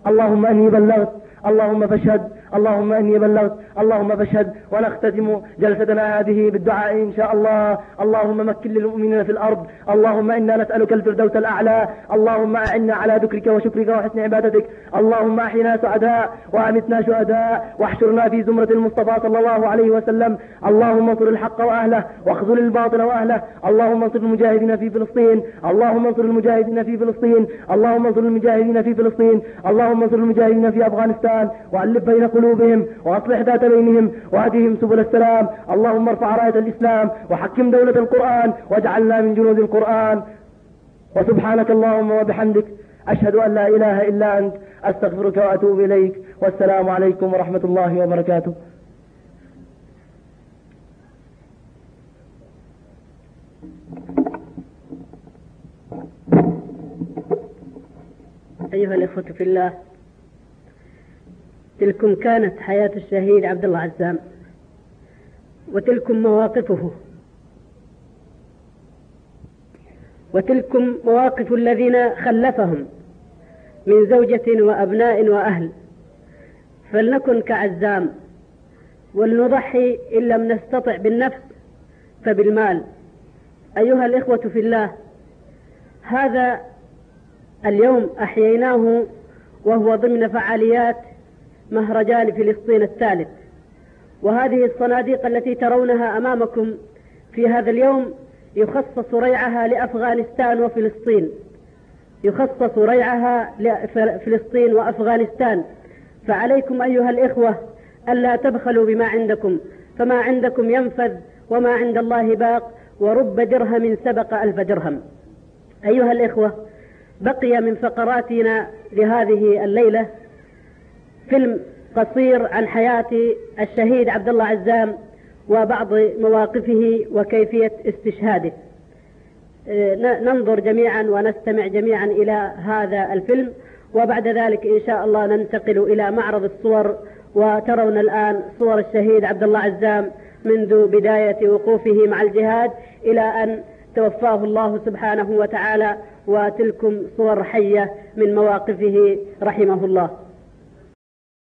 اللهم أني بلغت اللهم فاشهد اللهم إني بلغت اللهم فاشهد ونختتم جلستنا هذه بالدعاء إن شاء الله. اللهم مكن للمؤمنين في الأرض. اللهم إنا نسألك الفردوس الأعلى. اللهم أعنا على ذكرك وشكرك وحسن عبادتك. اللهم أحينا سعداء وأمتنا شهداء. واحشرنا في زمرة المصطفى صلى الله عليه وسلم. اللهم انصر الحق وأهله واخذل الباطل وأهله. اللهم انصر المجاهدين في فلسطين. اللهم انصر المجاهدين في فلسطين. اللهم انصر المجاهدين في فلسطين. اللهم انصر المجاهدين في أفغانستان. وألف بين قلوبهم وأصلح ذات بينهم وهديهم سبل السلام. اللهم ارفع راية الإسلام وحكم دولة القرآن واجعلنا من جنود القرآن. وسبحانك اللهم وبحمدك أشهد أن لا إله إلا أنت أستغفرك وأتوب إليك. والسلام عليكم ورحمة الله وبركاته. أيها الإخوة في الله تلكم كانت حياة الشهيد عبد الله عزام وتلكم مواقفه. وتلكم مواقف الذين خلفهم من زوجة وأبناء وأهل. فلنكن كعزام ولنضحي إن لم نستطع بالنفس فبالمال. أيها الإخوة في الله هذا اليوم أحييناه وهو ضمن فعاليات مهرجان فلسطين الثالث. وهذه الصناديق التي ترونها أمامكم في هذا اليوم يخصص ريعها لأفغانستان وفلسطين. يخصص ريعها لفلسطين وأفغانستان. فعليكم أيها الإخوة ألا تبخلوا بما عندكم فما عندكم ينفذ وما عند الله باق ورب درهم سبق ألف درهم. أيها الإخوة بقي من فقراتنا لهذه الليلة فيلم قصير عن حياة الشهيد عبد الله عزام وبعض مواقفه وكيفية استشهاده. ننظر جميعا ونستمع جميعا إلى هذا الفيلم وبعد ذلك إن شاء الله ننتقل إلى معرض الصور وترون الآن صور الشهيد عبد الله عزام منذ بداية وقوفه مع الجهاد إلى أن توفاه الله سبحانه وتعالى وتلكم صور حية من مواقفه رحمه الله.